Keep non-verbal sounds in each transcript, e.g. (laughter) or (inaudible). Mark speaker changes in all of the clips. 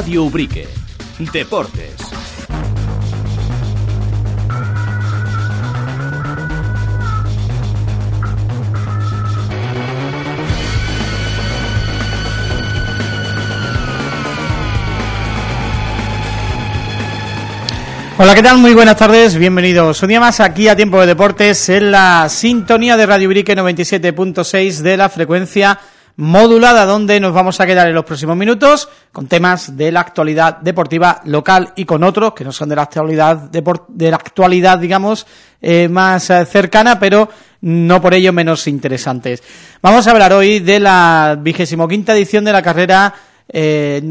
Speaker 1: Radio Ubrique. Deportes.
Speaker 2: Hola, ¿qué tal? Muy buenas tardes, bienvenidos un día más aquí a Tiempo de Deportes en la sintonía de Radio Ubrique 97.6 de la frecuencia modulada donde nos vamos a quedar en los próximos minutos con temas de la actualidad deportiva local y con otros que no son de la actualidad de la actualidad digamos eh, más eh, cercana pero no por ello menos interesantes. Vamos a hablar hoy de la vigésimo quinta edición de la carrera eh,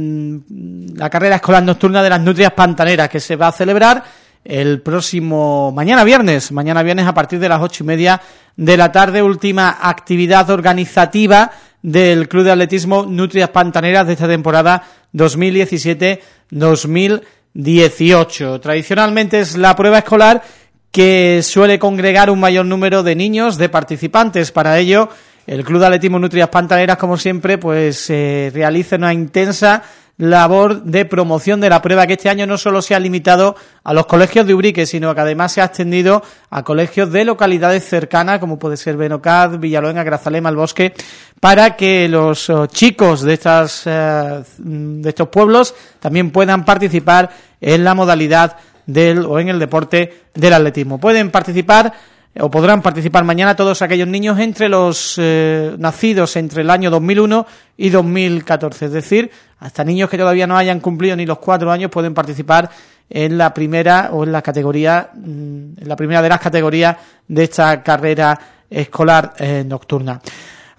Speaker 2: la carrera escolar nocturna de las Nutrias Pantaneras que se va a celebrar el próximo mañana viernes, mañana viernes a partir de las ocho y media de la tarde, última actividad organizativa del Club de Atletismo Nutrias Pantaneras de esta temporada 2017-2018. Tradicionalmente es la prueba escolar que suele congregar un mayor número de niños, de participantes. Para ello, el Club de Atletismo Nutrias Pantaneras, como siempre, pues eh, realiza una intensa labor de promoción de la prueba que este año no solo se ha limitado a los colegios de Ubrique, sino que además se ha extendido a colegios de localidades cercanas, como puede ser Benocad, Villaluenga, Grazalema, El Bosque, para que los oh, chicos de estas eh, de estos pueblos también puedan participar en la modalidad del o en el deporte del atletismo. Pueden participar o podrán participar mañana todos aquellos niños entre los eh, nacidos entre el año 2001 y 2014, es decir, hasta niños que todavía no hayan cumplido ni los cuatro años pueden participar en la primera o en la categoría, mm, en la primera de las categorías de esta carrera escolar eh, nocturna.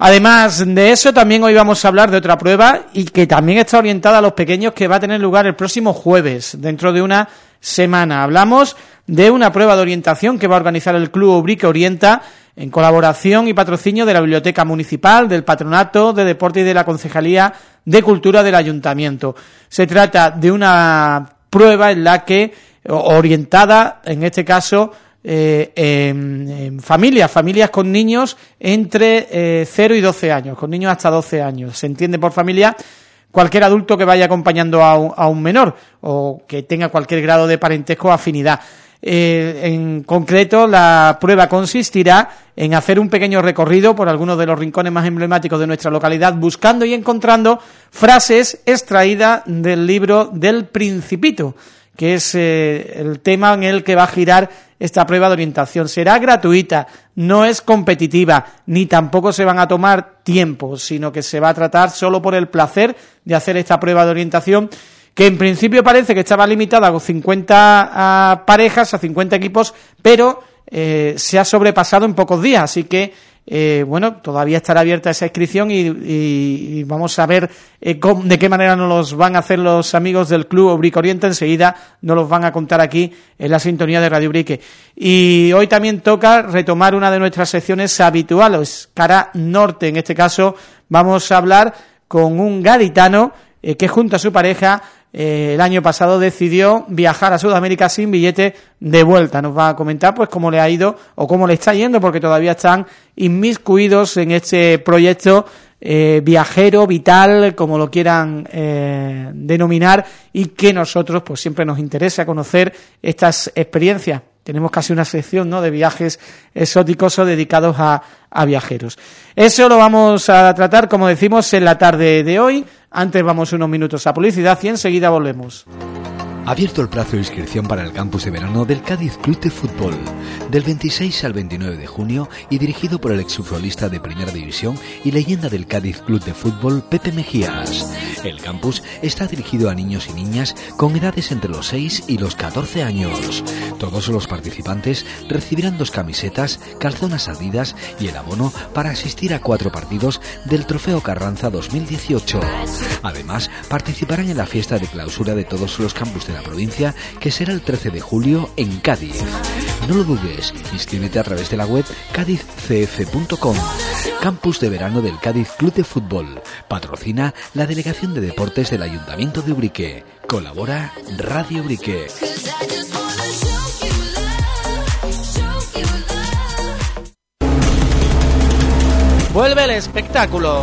Speaker 2: Además de eso, también hoy vamos a hablar de otra prueba y que también está orientada a los pequeños que va a tener lugar el próximo jueves, dentro de una semana. Hablamos de una prueba de orientación que va a organizar el Club Ubrique Orienta en colaboración y patrocinio de la Biblioteca Municipal, del Patronato de Deporte y de la Concejalía de Cultura del Ayuntamiento. Se trata de una prueba en la que, orientada, en este caso, eh, en, familias, familias con niños entre eh, 0 y 12 años, con niños hasta 12 años. Se entiende por familia cualquier adulto que vaya acompañando a un, a un menor o que tenga cualquier grado de parentesco o afinidad. Eh, en concreto, la prueba consistirá en hacer un pequeño recorrido por algunos de los rincones más emblemáticos de nuestra localidad, buscando y encontrando frases extraídas del libro del Principito, que es eh, el tema en el que va a girar esta prueba de orientación. Será gratuita, no es competitiva, ni tampoco se van a tomar tiempo, sino que se va a tratar solo por el placer de hacer esta prueba de orientación que en principio parece que estaba limitada a 50 parejas, a 50 equipos, pero eh, se ha sobrepasado en pocos días, así que eh, bueno, todavía estará abierta esa inscripción y, vamos a ver eh, de qué manera nos los van a hacer los amigos del Club Obrique Oriente, enseguida nos los van a contar aquí en la sintonía de Radio Ubrique. Y hoy también toca retomar una de nuestras secciones habituales, cara norte, en este caso vamos a hablar con un gaditano que junto a su pareja eh, el año pasado decidió viajar a Sudamérica sin billete de vuelta. Nos va a comentar pues cómo le ha ido o cómo le está yendo porque todavía están inmiscuidos en este proyecto eh, viajero, vital, como lo quieran eh, denominar y que nosotros pues siempre nos interesa conocer estas experiencias. Tenemos casi una sección ¿no? de viajes exóticos o dedicados a, a viajeros. Eso lo vamos a tratar, como decimos, en la tarde de hoy. Antes vamos unos minutos a publicidad y enseguida volvemos.
Speaker 3: Abierto el plazo de inscripción para el campus de verano del Cádiz Club de Fútbol, del 26 al 29 de junio y dirigido por el exfutbolista de Primera División y leyenda del Cádiz Club de Fútbol, Pepe Mejías. El campus está dirigido a niños y niñas con edades entre los 6 y los 14 años. Todos los participantes recibirán dos camisetas, calzonas adidas y el abono para asistir a cuatro partidos del Trofeo Carranza 2018. Además, participarán en la fiesta de clausura de todos los campus de la provincia, que será el 13 de julio en Cádiz. No lo dudes, inscríbete a través de la web cádizcf.com. Campus de verano del Cádiz Club de Fútbol. Patrocina la Delegación de Deportes del Ayuntamiento de Ubrique. Colabora Radio Ubrique.
Speaker 2: Vuelve el espectáculo.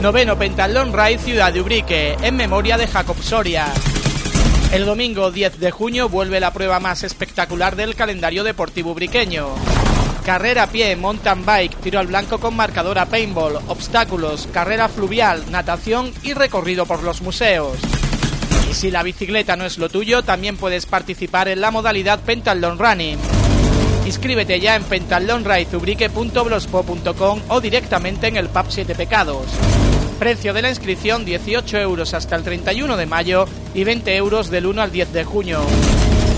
Speaker 2: Noveno Pentalón Ride Ciudad de Ubrique, en memoria de Jacob Soria. El domingo 10 de junio vuelve la prueba más espectacular del calendario deportivo ubriqueño. Carrera a pie, mountain bike, tiro al blanco con marcadora paintball, obstáculos, carrera fluvial, natación y recorrido por los museos. Y si la bicicleta no es lo tuyo, también puedes participar en la modalidad Pentalon Running. Inscríbete ya en pentalonraizubrique.blogspot.com o directamente en el PUB 7 Pecados. Precio de la inscripción 18 euros hasta el 31 de mayo y 20 euros del 1 al 10 de junio.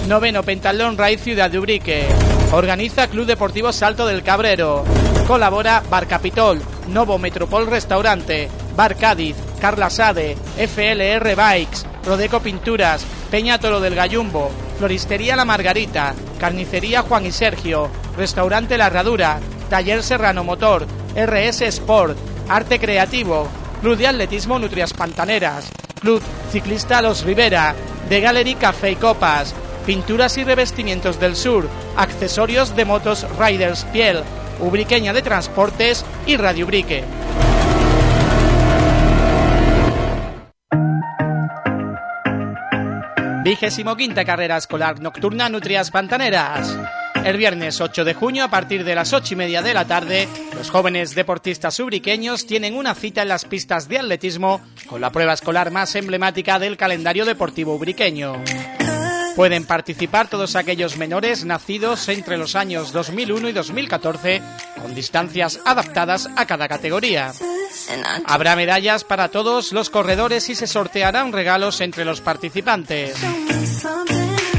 Speaker 2: Noveno Pentalón Ride Ciudad de Ubrique. Organiza Club Deportivo Salto del Cabrero. Colabora Bar Capitol, Novo Metropol Restaurante, Bar Cádiz, Carla Sade, FLR Bikes, Rodeco Pinturas, Peña Toro del Gallumbo, Floristería La Margarita, Carnicería Juan y Sergio, Restaurante La Herradura, Taller Serrano Motor, RS Sport, Arte Creativo, Club de Atletismo Nutrias Pantaneras, Club Ciclista Los Rivera, The Gallery Café y Copas, Pinturas y Revestimientos del Sur, Accesorios de Motos Riders Piel, Ubriqueña de Transportes y Radio Ubrique. Vigésimo carrera escolar nocturna Nutrias Pantaneras. El viernes 8 de junio, a partir de las 8 y media de la tarde, los jóvenes deportistas ubriqueños tienen una cita en las pistas de atletismo con la prueba escolar más emblemática del calendario deportivo ubriqueño. Pueden participar todos aquellos menores nacidos entre los años 2001 y 2014 con distancias adaptadas a cada categoría. Habrá medallas para todos los corredores y se sortearán regalos entre los participantes.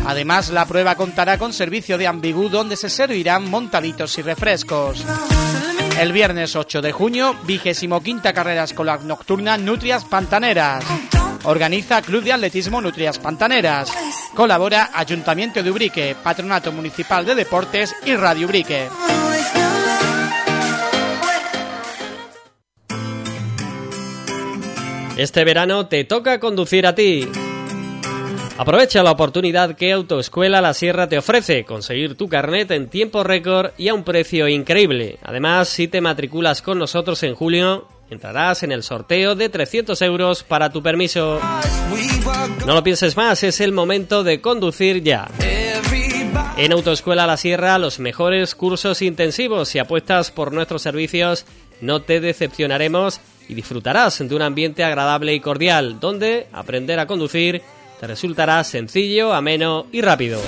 Speaker 2: Además, la prueba contará con servicio de ambigú donde se servirán montaditos y refrescos. El viernes 8 de junio, vigésimo quinta carrera escolar nocturna Nutrias Pantaneras. Organiza Club de Atletismo Nutrias Pantaneras. Colabora Ayuntamiento de Ubrique, Patronato Municipal de Deportes y Radio Ubrique.
Speaker 4: Este verano te toca conducir a ti. Aprovecha la oportunidad que Autoescuela La Sierra te ofrece, conseguir tu carnet en tiempo récord y a un precio increíble. Además, si te matriculas con nosotros en julio, entrarás en el sorteo de 300 euros para tu permiso. No lo pienses más, es el momento de conducir ya. En Autoescuela La Sierra, los mejores cursos intensivos. Si apuestas por nuestros servicios, no te decepcionaremos y disfrutarás de un ambiente agradable y cordial, donde aprender a conducir te resultará sencillo, ameno y rápido.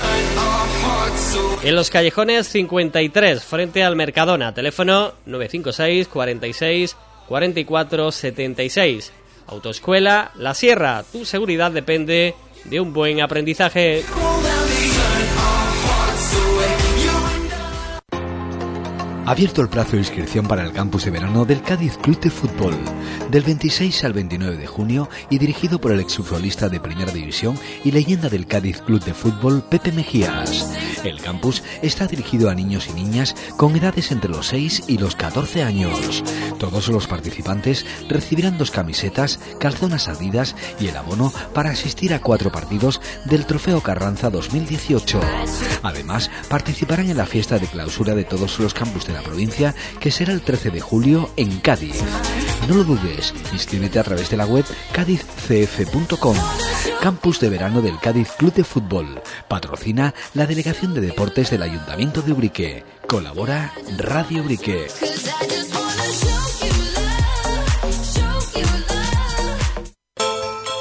Speaker 4: En los callejones 53, frente al Mercadona, teléfono 956 46 44 76. Autoescuela La Sierra, tu seguridad depende de un buen aprendizaje.
Speaker 3: Abierto el plazo de inscripción para el campus de verano del Cádiz Club de Fútbol, del 26 al 29 de junio y dirigido por el exfutbolista de Primera División y leyenda del Cádiz Club de Fútbol, Pepe Mejías. El campus está dirigido a niños y niñas con edades entre los 6 y los 14 años. Todos los participantes recibirán dos camisetas, calzonas adidas y el abono para asistir a cuatro partidos del Trofeo Carranza 2018. Además, participarán en la fiesta de clausura de todos los campus de la provincia, que será el 13 de julio en Cádiz. No lo dudes, inscríbete a través de la web cádizcf.com. Campus de verano del Cádiz Club de Fútbol. Patrocina la Delegación de Deportes del Ayuntamiento de Ubrique. Colabora Radio Ubrique.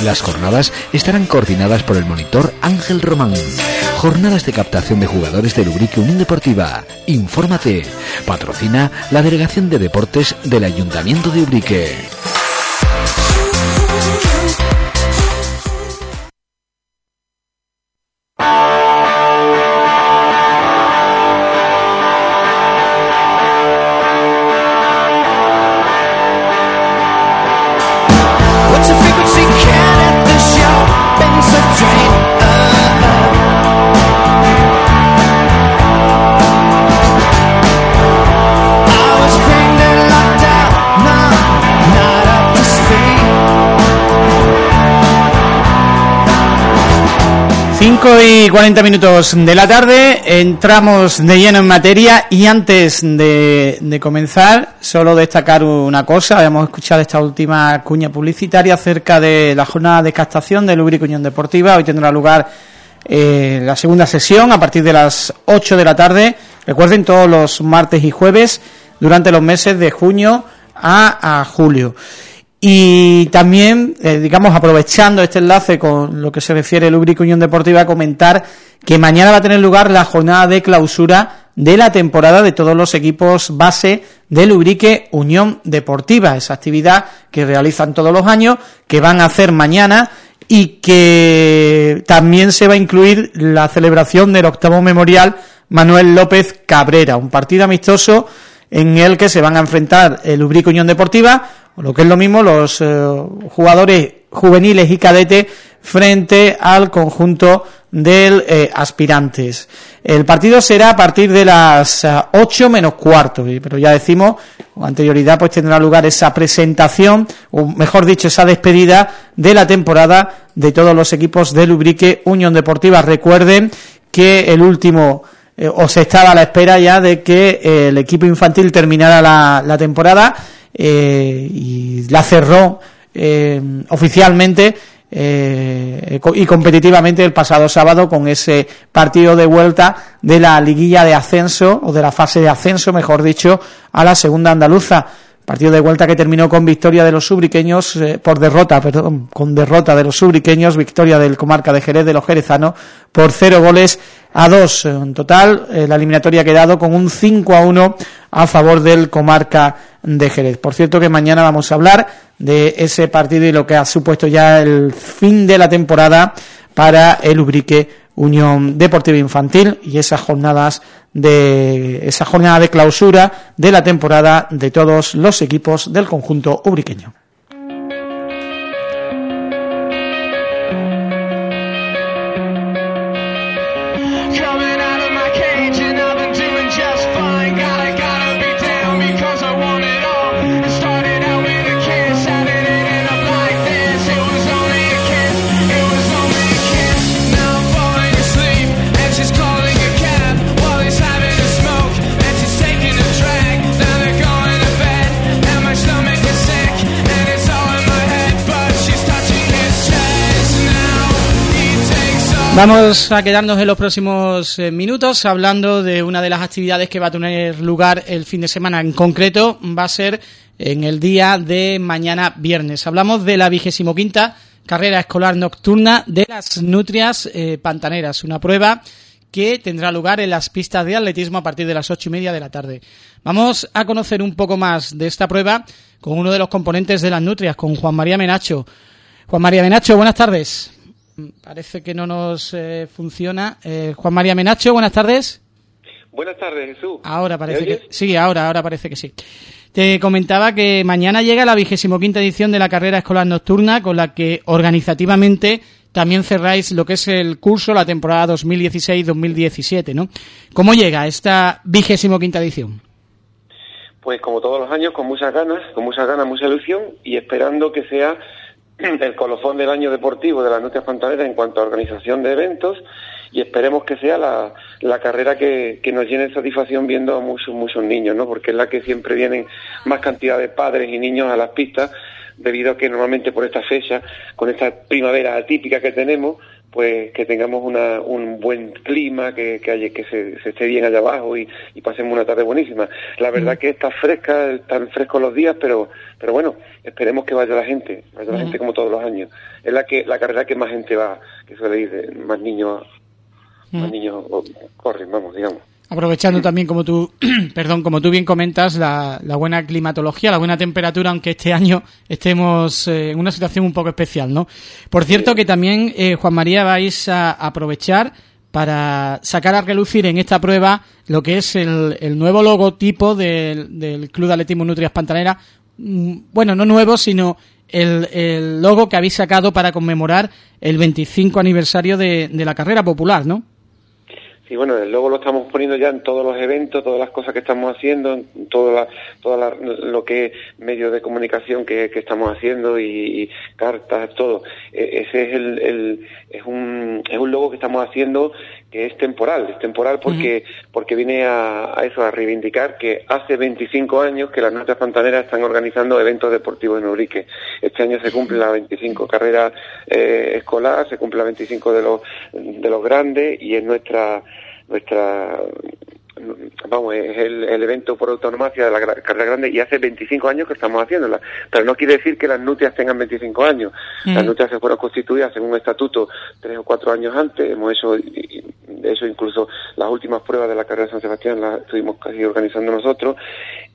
Speaker 3: Las jornadas estarán coordinadas por el monitor Ángel Román. Jornadas de captación de jugadores de Lubrique Unión Deportiva. Infórmate. Patrocina la Delegación de Deportes del Ayuntamiento de Ubrique.
Speaker 2: Y 40 minutos de la tarde, entramos de lleno en materia y antes de, comenzar, solo destacar una cosa, habíamos escuchado esta última cuña publicitaria acerca de la jornada de captación del Ubrico Unión Deportiva, hoy tendrá lugar eh, la segunda sesión a partir de las 8 de la tarde, recuerden todos los martes y jueves durante los meses de junio a julio. Y también, eh, digamos, aprovechando este enlace con lo que se refiere al Ubrique Unión Deportiva, comentar que mañana va a tener lugar la jornada de clausura de la temporada de todos los equipos base del Ubrique Unión Deportiva, esa actividad que realizan todos los años, que van a hacer mañana y que también se va a incluir la celebración del octavo memorial Manuel López Cabrera, un partido amistoso en el que se van a enfrentar el Ubrique Unión Deportiva lo que es lo mismo los eh, jugadores juveniles y cadetes frente al conjunto del eh, aspirantes. El partido será a partir de las 8 eh, menos cuarto, pero ya decimos, con anterioridad pues tendrá lugar esa presentación, o mejor dicho, esa despedida de la temporada de todos los equipos del Ubrique Unión Deportiva. Recuerden que el último o se estaba a la espera ya de que el equipo infantil terminara la, la temporada eh, y la cerró eh, oficialmente eh, y competitivamente el pasado sábado con ese partido de vuelta de la liguilla de ascenso o de la fase de ascenso, mejor dicho, a la segunda andaluza. Partido de vuelta que terminó con victoria de los subriqueños, por derrota, perdón, con derrota de los subriqueños, victoria del comarca de Jerez de los jerezanos por cero goles a dos. En total, la eliminatoria ha quedado con un 5 a 1 a favor del comarca de Jerez. Por cierto que mañana vamos a hablar de ese partido y lo que ha supuesto ya el fin de la temporada para el Ubrique Unión Deportiva Infantil y esas jornadas de esa jornada de clausura de la temporada de todos los equipos del conjunto ubriqueño. Vamos a quedarnos en los próximos eh, minutos hablando de una de las actividades que va a tener lugar el fin de semana. En concreto, va a ser en el día de mañana viernes. Hablamos de la vigésimo quinta carrera escolar nocturna de las Nutrias eh, Pantaneras, una prueba que tendrá lugar en las pistas de atletismo a partir de las ocho y media de la tarde. Vamos a conocer un poco más de esta prueba con uno de los componentes de las Nutrias, con Juan María Menacho. Juan María Menacho, buenas tardes. Parece que no nos eh, funciona. Eh, Juan María Menacho, buenas tardes.
Speaker 5: Buenas tardes, Jesús.
Speaker 2: Ahora parece que sí, ahora, ahora parece que sí. Te comentaba que mañana llega la vigésimo quinta edición de la carrera escolar nocturna, con la que organizativamente también cerráis lo que es el curso, la temporada 2016-2017, ¿no? ¿Cómo llega esta vigésimo quinta edición?
Speaker 5: Pues como todos los años, con muchas ganas, con muchas ganas, mucha ilusión y esperando que sea el colofón del año deportivo de las Nutrias Pantaneras en cuanto a organización de eventos y esperemos que sea la, la carrera que, que, nos llene de satisfacción viendo a muchos, muchos niños, ¿no? Porque es la que siempre vienen más cantidad de padres y niños a las pistas debido a que normalmente por esta fecha, con esta primavera atípica que tenemos, pues que tengamos una, un buen clima, que, que, haya, que se, se, esté bien allá abajo y, y, pasemos una tarde buenísima. La verdad que está fresca, están frescos los días, pero, pero bueno, esperemos que vaya la gente, vaya la gente como todos los años. Es la que la carrera que más gente va, que suele ir, más niños, más niños corren, vamos, digamos
Speaker 2: aprovechando también como tú (clears throat) perdón como tú bien comentas la, la, buena climatología la buena temperatura aunque este año estemos eh, en una situación un poco especial no por cierto que también eh, Juan María vais a aprovechar para sacar a relucir en esta prueba lo que es el, nuevo logotipo del, Club de Atletismo Nutrias Pantanera mm, bueno no nuevo sino el, el, logo que habéis sacado para conmemorar el 25 aniversario de, de la carrera popular ¿no?
Speaker 5: Sí, bueno, el logo lo estamos poniendo ya en todos los eventos, todas las cosas que estamos haciendo, en todo la, toda lo que es medios de comunicación que, estamos haciendo y, cartas, todo. E, ese es el, es un es un logo que estamos haciendo que es temporal, es temporal porque porque viene a, eso a reivindicar que hace 25 años que las Nuestras Pantaneras están organizando eventos deportivos en Urique. Este año se cumple la 25 carrera eh, escolar, se cumple la 25 de los de los grandes y es nuestra nuestra vamos, es el, evento por autonomía de la carrera grande y hace 25 años que estamos haciéndola. Pero no quiere decir que las nutrias tengan 25 años. Las nutrias se fueron constituidas en un estatuto tres o cuatro años antes. Hemos hecho eso incluso las últimas pruebas de la carrera de San Sebastián las estuvimos casi organizando nosotros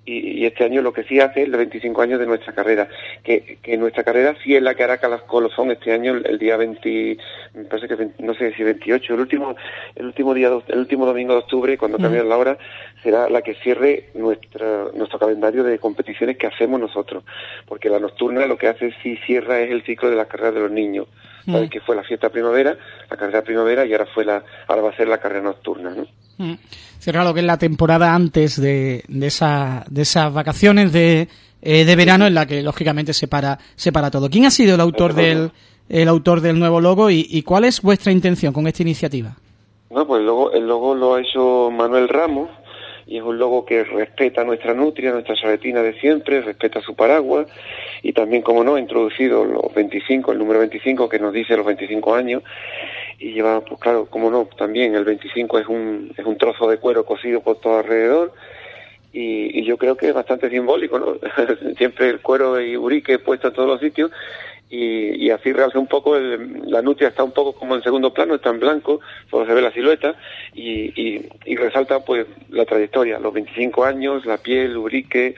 Speaker 5: y, este año lo que sí hace es los 25 años de nuestra carrera, que, que nuestra carrera sí es la que hará Colofón este año, el, día 20, me parece que no sé si 28, el último, el último día, el último domingo de octubre, cuando cambie la hora, será la que cierre nuestra, nuestro calendario de competiciones que hacemos nosotros, porque la nocturna lo que hace sí cierra es el ciclo de la carrera de los niños, que fue la fiesta primavera, la carrera primavera y ahora fue la, ahora va a ser la carrera nocturna, ¿no?
Speaker 2: Cierra lo que es la temporada antes de, de, esa, de esas vacaciones de, eh, de verano en la que lógicamente se para, se para todo. ¿Quién ha sido el autor del, el autor del nuevo logo y, cuál es vuestra intención con esta iniciativa?
Speaker 5: No, pues el logo, el logo lo ha hecho Manuel Ramos y es un logo que respeta nuestra nutria, nuestra sabetina de siempre, respeta su paraguas y también, como no, ha introducido los 25, el número 25 que nos dice los 25 años y lleva, pues claro, como no, también el 25 es un, es un trozo de cuero cosido por todo alrededor y, y yo creo que es bastante simbólico, ¿no? (laughs) Siempre el cuero y urique puesto en todos los sitios y, y así realza un poco, la nutria está un poco como en segundo plano, está en blanco, solo se ve la silueta y, y, y resalta pues la trayectoria, los 25 años, la piel, urique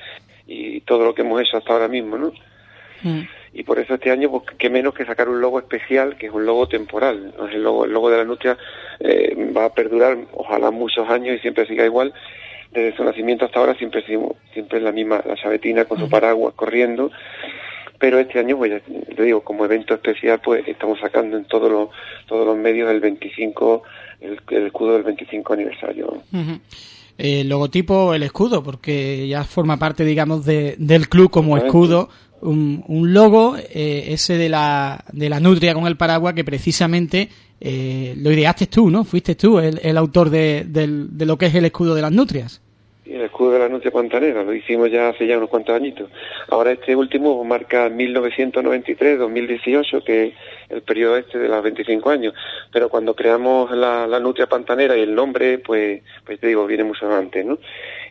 Speaker 5: y todo lo que hemos hecho hasta ahora mismo, ¿no? Mm y por eso este año, pues, qué menos que sacar un logo especial, que es un logo temporal. El, logo, el logo de la nutria eh, va a perdurar, ojalá muchos años y siempre siga igual. Desde su nacimiento hasta ahora siempre, siempre es la misma, la chavetina con su paraguas corriendo. Pero este año, pues ya digo, como evento especial, pues estamos sacando en todos los, todos los medios el 25, el, escudo del 25 aniversario.
Speaker 2: el logotipo, el escudo, porque ya forma parte, digamos, de, del club como escudo un, un logo, eh, ese de la, de la nutria con el paraguas, que precisamente eh, lo ideaste tú, ¿no? Fuiste tú el, el autor de, de, lo que es el escudo de las nutrias.
Speaker 5: el escudo de la nutria pantanera, lo hicimos ya hace ya unos cuantos añitos. Ahora este último marca 1993-2018, que es el periodo este de los 25 años. Pero cuando creamos la, la nutria pantanera y el nombre, pues, pues te digo, viene mucho antes, ¿no?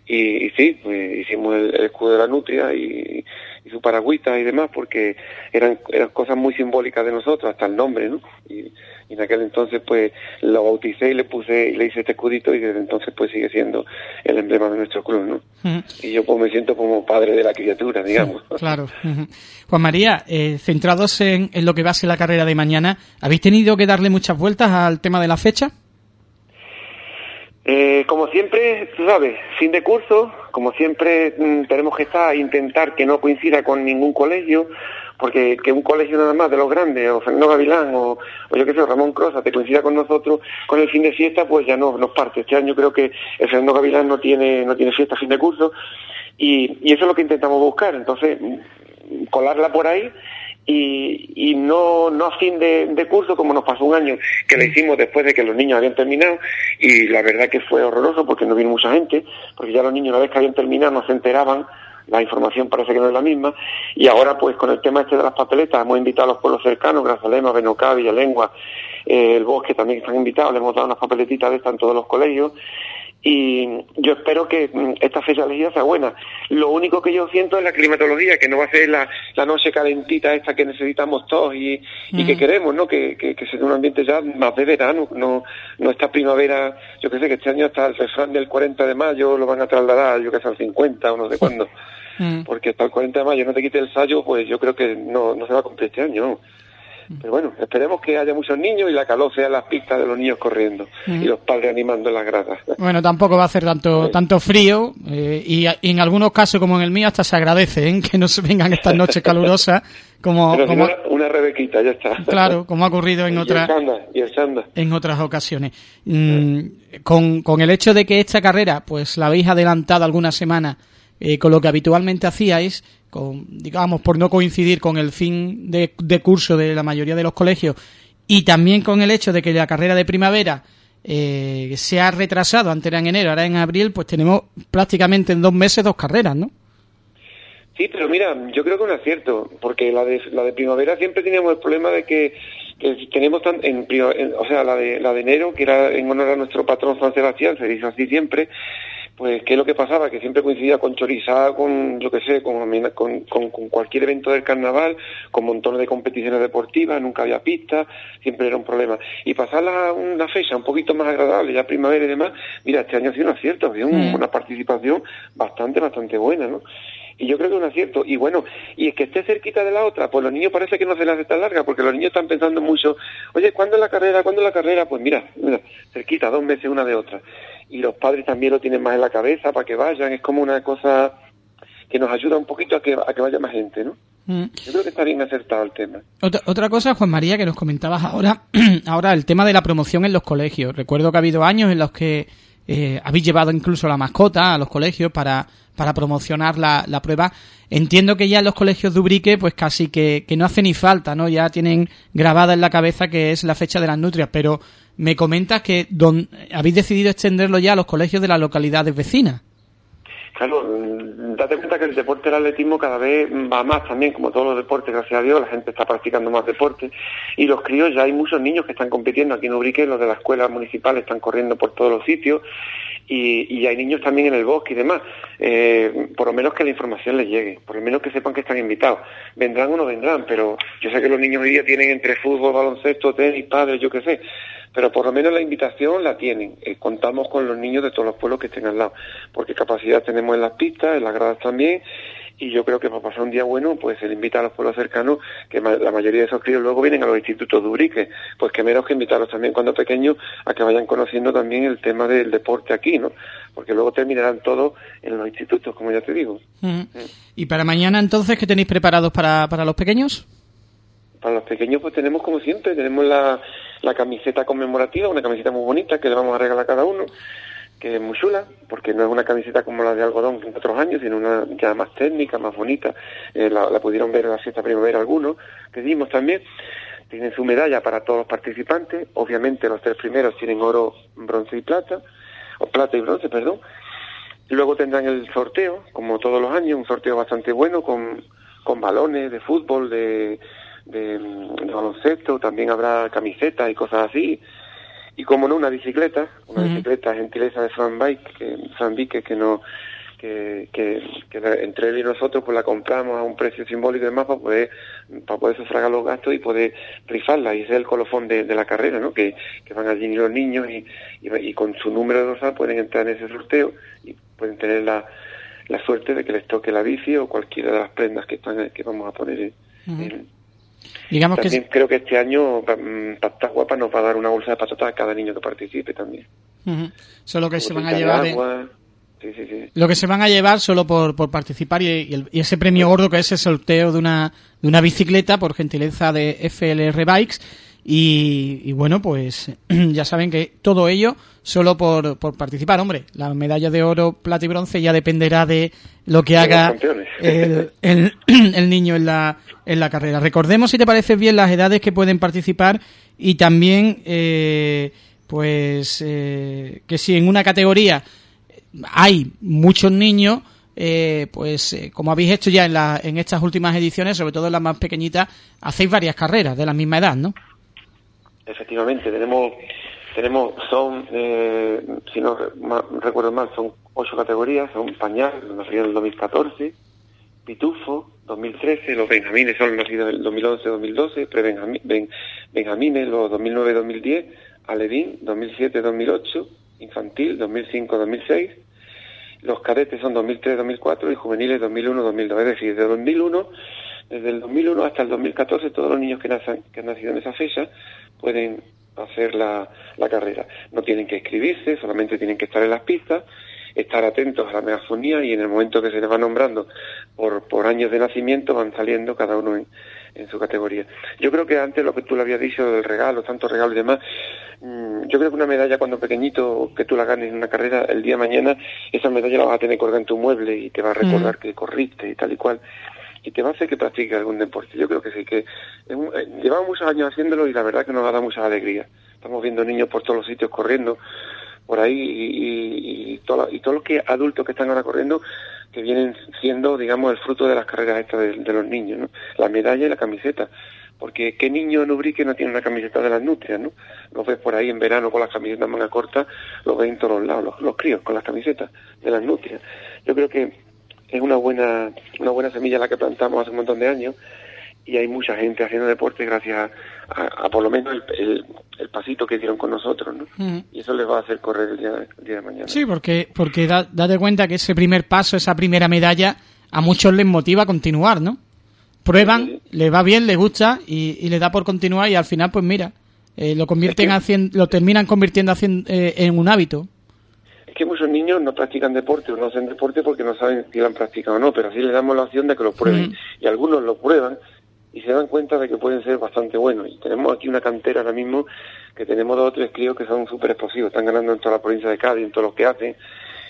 Speaker 5: Y, y sí, pues hicimos el, el, escudo de la nutria y, y su paragüita y demás, porque eran, eran cosas muy simbólicas de nosotros, hasta el nombre, ¿no? Y, en aquel entonces, pues, lo bauticé y le puse, y le hice este escudito, y desde entonces, pues, sigue siendo el emblema de nuestro club, ¿no? Y yo, pues, me siento como padre de la criatura, digamos. (laughs)
Speaker 2: claro. Juan María, eh, centrados en, en lo que va a ser la carrera de mañana, ¿habéis tenido que darle muchas vueltas al tema de la fecha?
Speaker 5: Eh, como siempre, tú sabes, fin de curso, como siempre mm, tenemos que estar, intentar que no coincida con ningún colegio, porque que un colegio nada más de los grandes, o Fernando Gavilán, o, yo qué sé, Ramón Crosa, te coincida con nosotros con el fin de fiesta, pues ya no nos parte. Este año creo que el Fernando Gavilán no tiene, no tiene fiesta fin de curso, y, y eso es lo que intentamos buscar. Entonces, mm, colarla por ahí y, y no, no a fin de, curso como nos pasó un año que lo hicimos después de que los niños habían terminado y la verdad que fue horroroso porque no vino mucha gente, porque ya los niños una vez que habían terminado no se enteraban, la información parece que no es la misma y ahora pues con el tema este de las papeletas hemos invitado a los pueblos cercanos, Grazalema, Benocá, Villalengua, eh, el Bosque también están invitados, le hemos dado unas papeletitas de estas en todos los colegios y yo espero que mm, esta fecha elegida sea buena. Lo único que yo siento es la climatología, que no va a ser la, la noche calentita esta que necesitamos todos y, y que queremos, ¿no? Que, que, que sea un ambiente ya más de verano, no, no esta primavera, yo que sé, que este año hasta el refrán del 40 de mayo lo van a trasladar, yo que sé, al 50 o no sé cuándo. Porque hasta el 40 de mayo no te quite el sallo, pues yo creo que no, no se va a cumplir este año, Pero bueno, esperemos que haya muchos niños y la calor sea las pistas de los niños corriendo y los padres animando en las gradas. (laughs)
Speaker 2: Bueno, tampoco va a hacer tanto tanto frío eh, y, en algunos casos, como en el mío, hasta se agradece ¿eh? (laughs) que no se vengan estas noches calurosas como,
Speaker 5: una, rebequita, ya está.
Speaker 2: Claro, como ha ocurrido en (laughs) otras en otras ocasiones. Mm, con, con el hecho de que esta carrera, pues la habéis adelantado alguna semana eh, con lo que habitualmente hacíais, con, digamos, por no coincidir con el fin de, curso de la mayoría de los colegios, y también con el hecho de que la carrera de primavera eh, se ha retrasado, antes era en enero, ahora en abril, pues tenemos prácticamente en dos meses dos carreras, ¿no?
Speaker 5: Sí, pero mira, yo creo que un acierto, porque la de, la de primavera siempre teníamos el problema de que, tenemos tan, en, o sea, la de, la de enero, que era en honor a nuestro patrón San Sebastián, se dice así siempre, pues qué es lo que pasaba, que siempre coincidía con Chorizá, con yo qué sé, con, con, cualquier evento del carnaval, con montones de competiciones deportivas, nunca había pistas, siempre era un problema. Y pasar una fecha un poquito más agradable, ya primavera y demás, mira, este año ha sido un acierto, ha sido mm. una participación bastante, bastante buena, ¿no? Y yo creo que es un acierto. Y bueno, y es que esté cerquita de la otra, pues los niños parece que no se les hace tan larga, porque los niños están pensando mucho, oye, ¿cuándo es la carrera? ¿Cuándo es la carrera? Pues mira, mira, cerquita, dos meses una de otra y los padres también lo tienen más en la cabeza para que vayan, es como una cosa que nos ayuda un poquito a que, a que vaya más gente, ¿no? Mm. Yo creo que está bien acertado el tema.
Speaker 2: Otra, otra cosa, Juan María, que nos comentabas ahora, (clears throat) ahora el tema de la promoción en los colegios. Recuerdo que ha habido años en los que eh, habéis llevado incluso la mascota a los colegios para, para promocionar la, la prueba. Entiendo que ya en los colegios de Ubrique, pues casi que, que no hace ni falta, ¿no? Ya tienen grabada en la cabeza que es la fecha de las nutrias, pero me comentas que don, habéis decidido extenderlo ya a los colegios de las localidades vecinas.
Speaker 5: Claro, mm, date cuenta que el deporte del atletismo cada vez va más también, como todos los deportes, gracias a Dios, la gente está practicando más deporte y los críos, ya hay muchos niños que están compitiendo aquí en Ubrique, los de la escuela municipal están corriendo por todos los sitios y, hay niños también en el bosque y demás. Eh, por lo menos que la información les llegue, por lo menos que sepan que están invitados. Vendrán o no vendrán, pero yo sé que los niños hoy día tienen entre fútbol, baloncesto, tenis, padres, yo qué sé, pero por lo menos la invitación la tienen. Eh, contamos con los niños de todos los pueblos que estén al lado, porque capacidad tenemos en las pistas, en las gradas también, y yo creo que para pasar un día bueno, pues le invita a los pueblos cercanos, que la mayoría de esos críos luego vienen a los institutos de Ubrique, pues que menos que invitarlos también cuando pequeños a que vayan conociendo también el tema del deporte aquí, ¿no? Porque luego terminarán todos en los institutos, como ya te digo.
Speaker 2: ¿Y para mañana entonces qué tenéis preparados para, para los pequeños?
Speaker 5: Para los pequeños pues tenemos como siempre, tenemos la, la camiseta conmemorativa, una camiseta muy bonita que le vamos a regalar a cada uno que es muy chula, porque no es una camiseta como la de algodón que en otros años, sino una ya más técnica, más bonita. Eh, la, pudieron ver en la fiesta primavera algunos, que dimos también. Tienen su medalla para todos los participantes. Obviamente los tres primeros tienen oro, bronce y plata, o plata y bronce, perdón. Luego tendrán el sorteo, como todos los años, un sorteo bastante bueno con, con balones de fútbol, de, de, de baloncesto, también habrá camisetas y cosas así y como no una bicicleta, una bicicleta gentileza de Fran Bike, que, Fran Bike, que no que, que, entre él y nosotros pues la compramos a un precio simbólico y demás para poder para poder sufragar los gastos y poder rifarla y ese es el colofón de, la carrera ¿no? que, que van allí los niños y, y, con su número de dorsal pueden entrar en ese sorteo y pueden tener la, la suerte de que les toque la bici o cualquiera de las prendas que están que vamos a poner en,
Speaker 2: Digamos
Speaker 5: también creo que este año mm, Patatas Guapas nos va a dar una bolsa de patatas a cada niño que participe también.
Speaker 2: Solo que se van a llevar... Lo que se van a llevar solo por, por participar y, ese premio gordo que es el sorteo de una, de una bicicleta por gentileza de FLR Bikes. Y, bueno, pues (clears throat) ya saben que todo ello solo por, por participar. Hombre, la medalla de oro, plata y bronce ya dependerá de lo que haga el, (clears throat) el, niño en la, en la carrera. Recordemos, si te parece bien, las edades que pueden participar y también, eh, pues, eh, que si en una categoría hay muchos niños, eh, pues como habéis hecho ya en, la, en estas últimas ediciones, sobre todo en las más pequeñitas, hacéis varias carreras de la misma edad, ¿no?
Speaker 5: Efectivamente, tenemos, tenemos son, eh, si no recuerdo mal, son ocho categorías, son pañal, nacido en el 2014, pitufo, 2013, los benjamines son nacidos en el 2011-2012, pre-benjamines, los 2009-2010, alevín, 2007-2008, infantil, 2005-2006, los cadetes son 2003-2004 y juveniles 2001-2002, es decir, de 2001 Desde el 2001 hasta el 2014 todos los niños que, nacen, que han nacido en esa fecha pueden hacer la, la carrera. No tienen que inscribirse, solamente tienen que estar en las pistas, estar atentos a la megafonía y en el momento que se les va nombrando por, por años de nacimiento van saliendo cada uno en, en su categoría. Yo creo que antes lo que tú le habías dicho del regalo, tantos regalos y demás, mm, yo creo que una medalla cuando pequeñito que tú la ganes en una carrera, el día de mañana esa medalla la vas a tener colgada en tu mueble y te va a recordar que corriste y tal y cual y te va a hacer que practiques algún deporte. Yo creo que sí, que eh, llevamos muchos años haciéndolo y la verdad que nos ha dado mucha alegría. Estamos viendo niños por todos los sitios corriendo por ahí y, y, y todos los que, adultos que están ahora corriendo que vienen siendo, digamos, el fruto de las carreras estas de, los niños, ¿no? La medalla y la camiseta. Porque qué niño en Ubrique no tiene una camiseta de las nutrias, ¿no? Los ves por ahí en verano con las camisetas manga cortas, los ves en todos lados, los, los críos con las camisetas de las nutrias. Yo creo que es una buena, una buena semilla la que plantamos hace un montón de años y hay mucha gente haciendo deporte gracias a, por lo menos el, el, pasito que dieron con nosotros, ¿no? Y eso les va a hacer correr el día, de mañana.
Speaker 2: Sí, porque, porque da, date cuenta que ese primer paso, esa primera medalla, a muchos les motiva a continuar, ¿no? Prueban, les va bien, les gusta y, y les da por continuar y al final, pues mira, eh, lo convierten haciendo, lo terminan convirtiendo eh, en un hábito.
Speaker 5: Que muchos niños no practican deporte o no hacen deporte porque no saben si lo han practicado o no, pero así les damos la opción de que lo prueben. Y algunos lo prueban y se dan cuenta de que pueden ser bastante buenos. Y tenemos aquí una cantera ahora mismo que tenemos dos o tres críos que son súper explosivos, están ganando en toda la provincia de Cádiz, en todo lo que hacen,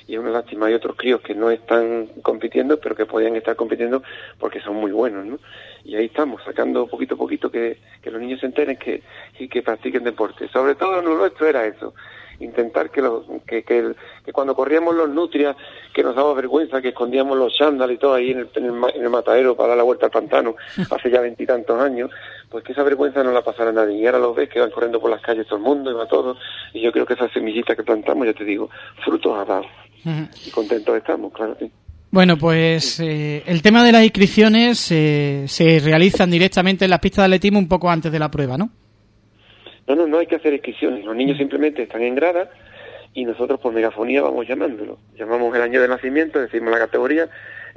Speaker 5: y es una lástima. Hay otros críos que no están compitiendo, pero que podrían estar compitiendo porque son muy buenos, ¿no? Y ahí estamos, sacando poquito a poquito que, que los niños se enteren que, y que practiquen deporte. Sobre todo lo nuestro era eso, intentar que, los, que, que, cuando corríamos los nutrias, que nos daba vergüenza, que escondíamos los chándal y todo ahí en el, en el, matadero para dar la vuelta al pantano (laughs) hace ya veintitantos años, pues que esa vergüenza no la pasara a nadie. Y ahora los ves que van corriendo por las calles todo el mundo y va todo. Y yo creo que esa semillita que plantamos, ya te digo, frutos ha dado. Y contentos estamos, claro.
Speaker 2: Bueno, pues eh, el tema de las inscripciones eh, se realizan directamente en las pistas de atletismo un poco antes de la prueba, ¿no?
Speaker 5: No, no, no hay que hacer inscripciones. Los niños simplemente están en grada y nosotros por megafonía vamos llamándolo. Llamamos el año de nacimiento, decimos la categoría.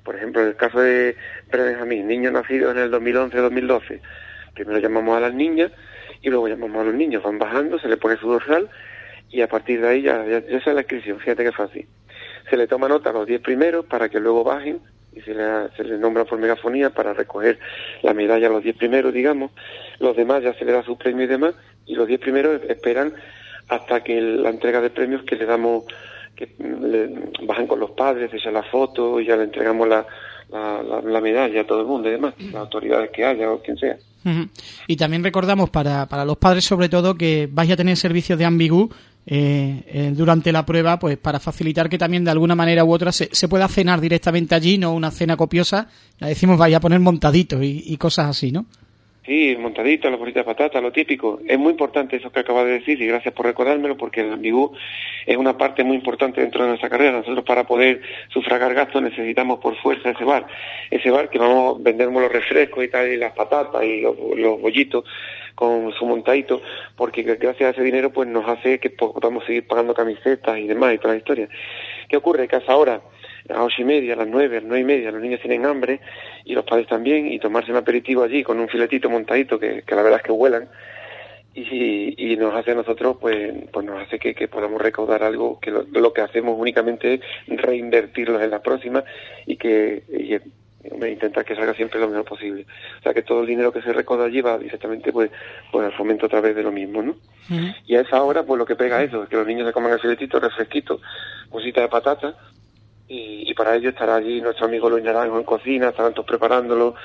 Speaker 5: Por ejemplo, en el caso de Benjamín, niños nacidos en el 2011-2012, primero llamamos a las niñas y luego llamamos a los niños. Van bajando, se le pone su dorsal y a partir de ahí ya, ya, ya la inscripción. Fíjate qué fácil. Se le toma nota a los 10 primeros para que luego bajen y se le, se le nombra por megafonía para recoger la medalla a los 10 primeros, digamos. Los demás ya se le da su premio y demás y los diez primeros esperan hasta que la entrega de premios que le damos, que le bajan con los padres, echan la foto y ya le entregamos la, la, medalla a todo el mundo y demás, las autoridades que haya o quien sea.
Speaker 2: Y también recordamos para, para los padres sobre todo que vais a tener servicios de Ambigu eh, eh, durante la prueba, pues para facilitar que también de alguna manera u otra se, se pueda cenar directamente allí, no una cena copiosa, la decimos vaya a poner montaditos y, cosas así, ¿no?
Speaker 5: Sí, montadito, la bolita de patata, lo típico. Es muy importante eso que acabas de decir y gracias por recordármelo porque el ambigú es una parte muy importante dentro de nuestra carrera. Nosotros para poder sufragar gastos necesitamos por fuerza ese bar. Ese bar que vamos, vendemos los refrescos y tal, y las patatas y los, bollitos con su montadito, porque gracias a ese dinero pues nos hace que podamos seguir pagando camisetas y demás y toda la historia. ¿Qué ocurre? Que hasta ahora a las ocho y media, a las nueve, a las nueve y media, los niños tienen hambre y los padres también, y tomarse un aperitivo allí con un filetito montadito que, que la verdad es que huelan, y, y nos hace a nosotros, pues, pues nos hace que, que podamos recaudar algo que lo, lo, que hacemos únicamente es reinvertirlos en la próxima y que y, intentar que salga siempre lo mejor posible. O sea, que todo el dinero que se recauda allí va directamente pues, pues al fomento a través de lo mismo, ¿no? Y a esa hora, pues lo que pega es eso, que los niños se coman el filetito, refresquito, cosita de patata, y, para ello estará allí nuestro amigo Luis Naranjo en cocina, estarán todos preparándolo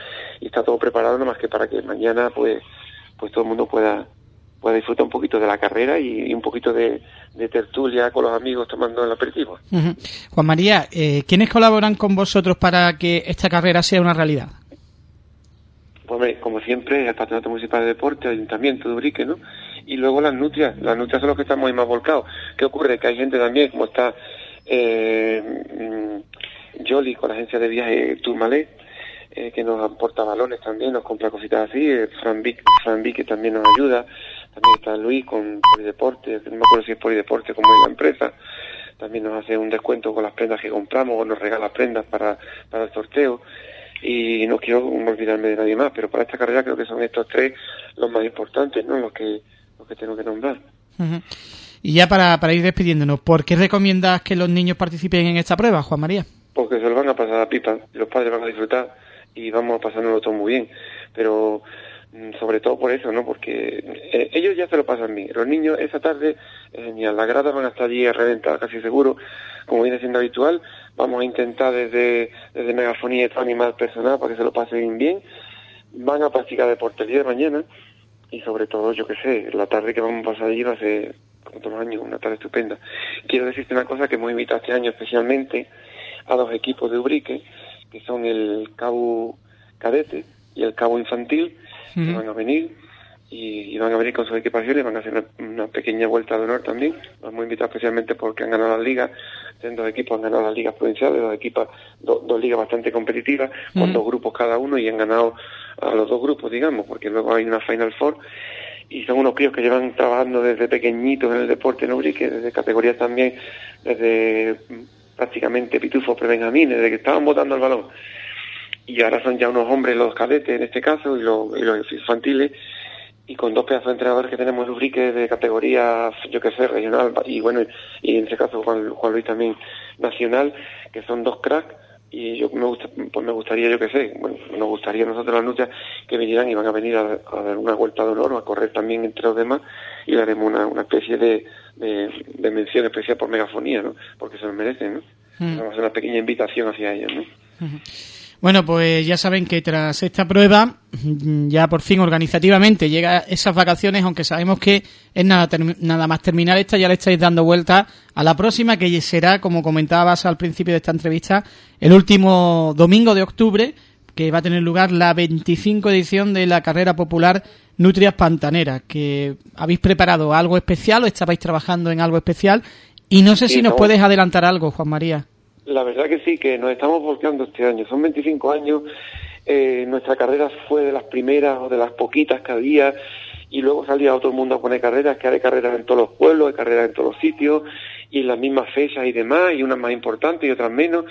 Speaker 5: y está todo preparado nada más que para que mañana pues pues todo el mundo pueda pueda disfrutar un poquito de la carrera y, un poquito de, tertulia con los amigos tomando el aperitivo.
Speaker 2: Juan María, eh, ¿quiénes colaboran con vosotros para que esta carrera sea una realidad?
Speaker 5: Pues como siempre, el Patronato Municipal de Deporte, el Ayuntamiento de Urique, ¿no? Y luego las nutrias, las nutrias son los que estamos ahí más volcados. ¿Qué ocurre? Que hay gente también, como está eh, mm, Jolly con la agencia de viaje Tourmalet, eh, que nos aporta balones también, nos compra cositas así, eh, Fran Vic, Fran Vic que también nos ayuda, también está Luis con Polideporte, no me acuerdo si es Polideporte como es la empresa, también nos hace un descuento con las prendas que compramos o nos regala prendas para, para el sorteo. y no quiero olvidarme de nadie más, pero para esta carrera creo que son estos tres los más importantes, ¿no? Los que, los que tengo que nombrar.
Speaker 2: Y ya para, para ir despidiéndonos, ¿por qué recomiendas que los niños participen en esta prueba, Juan María?
Speaker 5: Porque se lo van a pasar a pipa, los padres van a disfrutar y vamos a pasárnoslo todo muy bien. Pero sobre todo por eso, ¿no? Porque eh, ellos ya se lo pasan bien. Los niños esa tarde, eh, genial. Las gradas van a estar allí a reventar, casi seguro, como viene siendo habitual. Vamos a intentar desde, desde megafonía y todo animal personal para que se lo pasen bien. Van a practicar deporte el de mañana y sobre todo, yo qué sé, la tarde que vamos a pasar allí va a ser, como todos los años, una tarde estupenda. Quiero decirte una cosa que hemos invitado este año especialmente a dos equipos de Ubrique, que son el Cabo Cadete y el Cabo Infantil, que van a venir y, van a venir con sus equipaciones, van a hacer una, pequeña vuelta de honor también. Los hemos invitado especialmente porque han ganado las ligas, tienen dos equipos han ganado las ligas provinciales, dos equipos, dos ligas bastante competitivas, con dos grupos cada uno y han ganado a los dos grupos, digamos, porque luego hay una Final Four y son unos críos que llevan trabajando desde pequeñitos en el deporte ¿no? que desde categorías también, desde prácticamente pitufos prebenjamines, desde que estaban botando el balón. Y ahora son ya unos hombres los cadetes en este caso y los, y los infantiles y con dos pedazos de entrenadores que tenemos en Ubrique de categoría, yo que sé, regional y bueno, y en este caso Juan, Juan Luis también nacional, que son dos cracks y yo me gusta, pues me gustaría, yo que sé, bueno, nos gustaría a nosotros las luchas que vinieran y van a venir a, dar una vuelta de honor o a correr también entre los demás y daremos una, una especie de, de, mención especial por megafonía, ¿no? Porque se lo merecen, ¿no? Mm. Vamos a hacer una pequeña invitación hacia ellos, ¿no?
Speaker 2: Bueno, pues ya saben que tras esta prueba, ya por fin organizativamente llega esas vacaciones, aunque sabemos que es nada, nada más terminar esta, ya le estáis dando vuelta a la próxima, que será, como comentabas al principio de esta entrevista, el último domingo de octubre, que va a tener lugar la 25 edición de la carrera popular Nutrias Pantaneras, que habéis preparado algo especial o estabais trabajando en algo especial, y no sé si nos puedes adelantar algo, Juan María.
Speaker 5: La verdad que sí, que nos estamos volcando este año. Son 25 años. Eh, nuestra carrera fue de las primeras o de las poquitas que había y luego salía otro mundo a poner carreras, que hay carreras en todos los pueblos, hay carreras en todos los sitios y en las mismas fechas y demás, y unas más importantes y otras menos.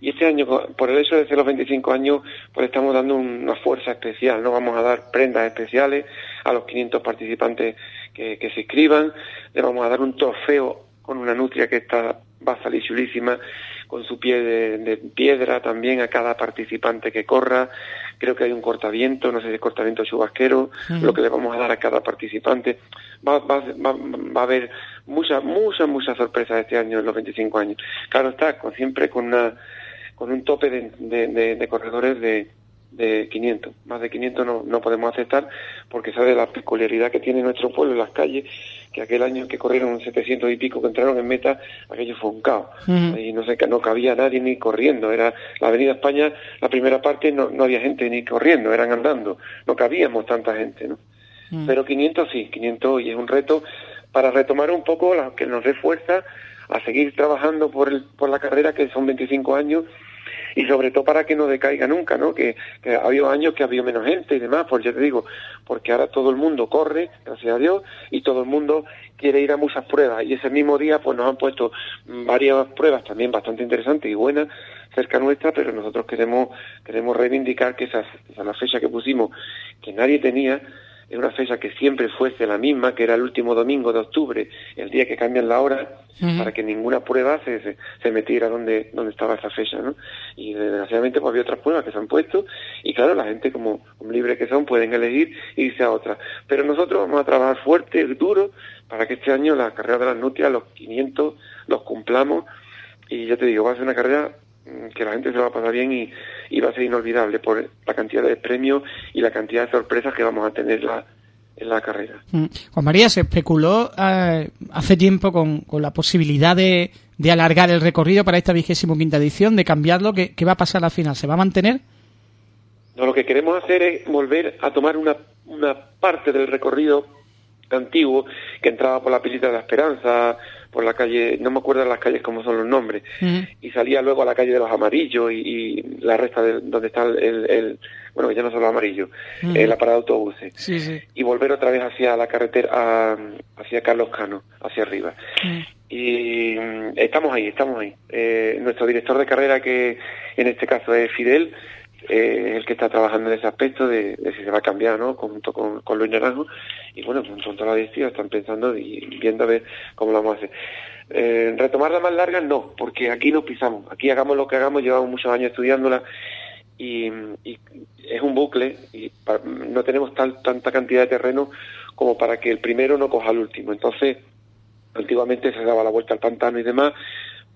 Speaker 5: Y este año, por el hecho de ser los 25 años, pues estamos dando una fuerza especial, ¿no? Vamos a dar prendas especiales a los 500 participantes que, que se inscriban, le vamos a dar un trofeo con una nutria que está va a salir chulísima con su pie de, piedra también a cada participante que corra. Creo que hay un cortaviento, no sé si es cortaviento chubasquero, lo que le vamos a dar a cada participante. Va, va, va, a haber muchas, muchas, muchas sorpresas este año, en los 25 años. Claro está, con, siempre con, una, con un tope de, de corredores de, de 500. Más de 500 no, no podemos aceptar porque sabe la peculiaridad que tiene nuestro pueblo en las calles, que aquel año que corrieron 700 y pico que entraron en meta, aquello fue un caos. Y no sé, no cabía nadie ni corriendo. Era la Avenida España, la primera parte no, no había gente ni corriendo, eran andando. No cabíamos tanta gente, ¿no? Pero 500 sí, 500 y es un reto para retomar un poco la, que nos dé fuerza a seguir trabajando por, el, por la carrera que son 25 años y sobre todo para que no decaiga nunca, ¿no? Que, que ha habido años que ha habido menos gente y demás, pues ya te digo, porque ahora todo el mundo corre, gracias a Dios, y todo el mundo quiere ir a muchas pruebas y ese mismo día pues nos han puesto varias pruebas también bastante interesantes y buenas cerca nuestra, pero nosotros queremos queremos reivindicar que esa, esa la fecha que pusimos que nadie tenía es una fecha que siempre fuese la misma, que era el último domingo de octubre, el día que cambian la hora, para que ninguna prueba se, se, metiera donde, donde estaba esa fecha, ¿no? Y desgraciadamente pues había otras pruebas que se han puesto, y claro, la gente como, libre que son pueden elegir y irse a otra. Pero nosotros vamos a trabajar fuerte, duro, para que este año la carrera de las Nutias, los 500, los cumplamos, y ya te digo, va a ser una carrera que la gente se va a pasar bien y, y va a ser inolvidable por la cantidad de premios y la cantidad de sorpresas que vamos a tener la, en la carrera.
Speaker 2: Mm. Juan María, se especuló eh, hace tiempo con, con la posibilidad de, de, alargar el recorrido para esta vigésimo quinta edición, de cambiarlo. ¿Qué, ¿Qué va a pasar al final? ¿Se va a mantener?
Speaker 5: No, lo que queremos hacer es volver a tomar una, una parte del recorrido antiguo que entraba por la pilita de la Esperanza, por la calle, no me acuerdo las calles como son los nombres, y salía luego a la calle de los amarillos y, la resta de donde está el, el, bueno, ya no son los amarillos, eh, la parada de autobuses, y volver otra vez hacia la carretera, hacia Carlos Cano, hacia arriba. Y mm, estamos ahí, estamos ahí. Eh, nuestro director de carrera, que en este caso es Fidel, eh, es el que está trabajando en ese aspecto de, si se va a cambiar, ¿no? Junto con, con Luis Naranjo. Y bueno, junto con toda la directiva están pensando y viendo a ver cómo lo vamos a hacer. Eh, retomar más largas no, porque aquí nos pisamos. Aquí hagamos lo que hagamos, llevamos muchos años estudiándola y, es un bucle y no tenemos tal, tanta cantidad de terreno como para que el primero no coja al último. Entonces, antiguamente se daba la vuelta al pantano y demás,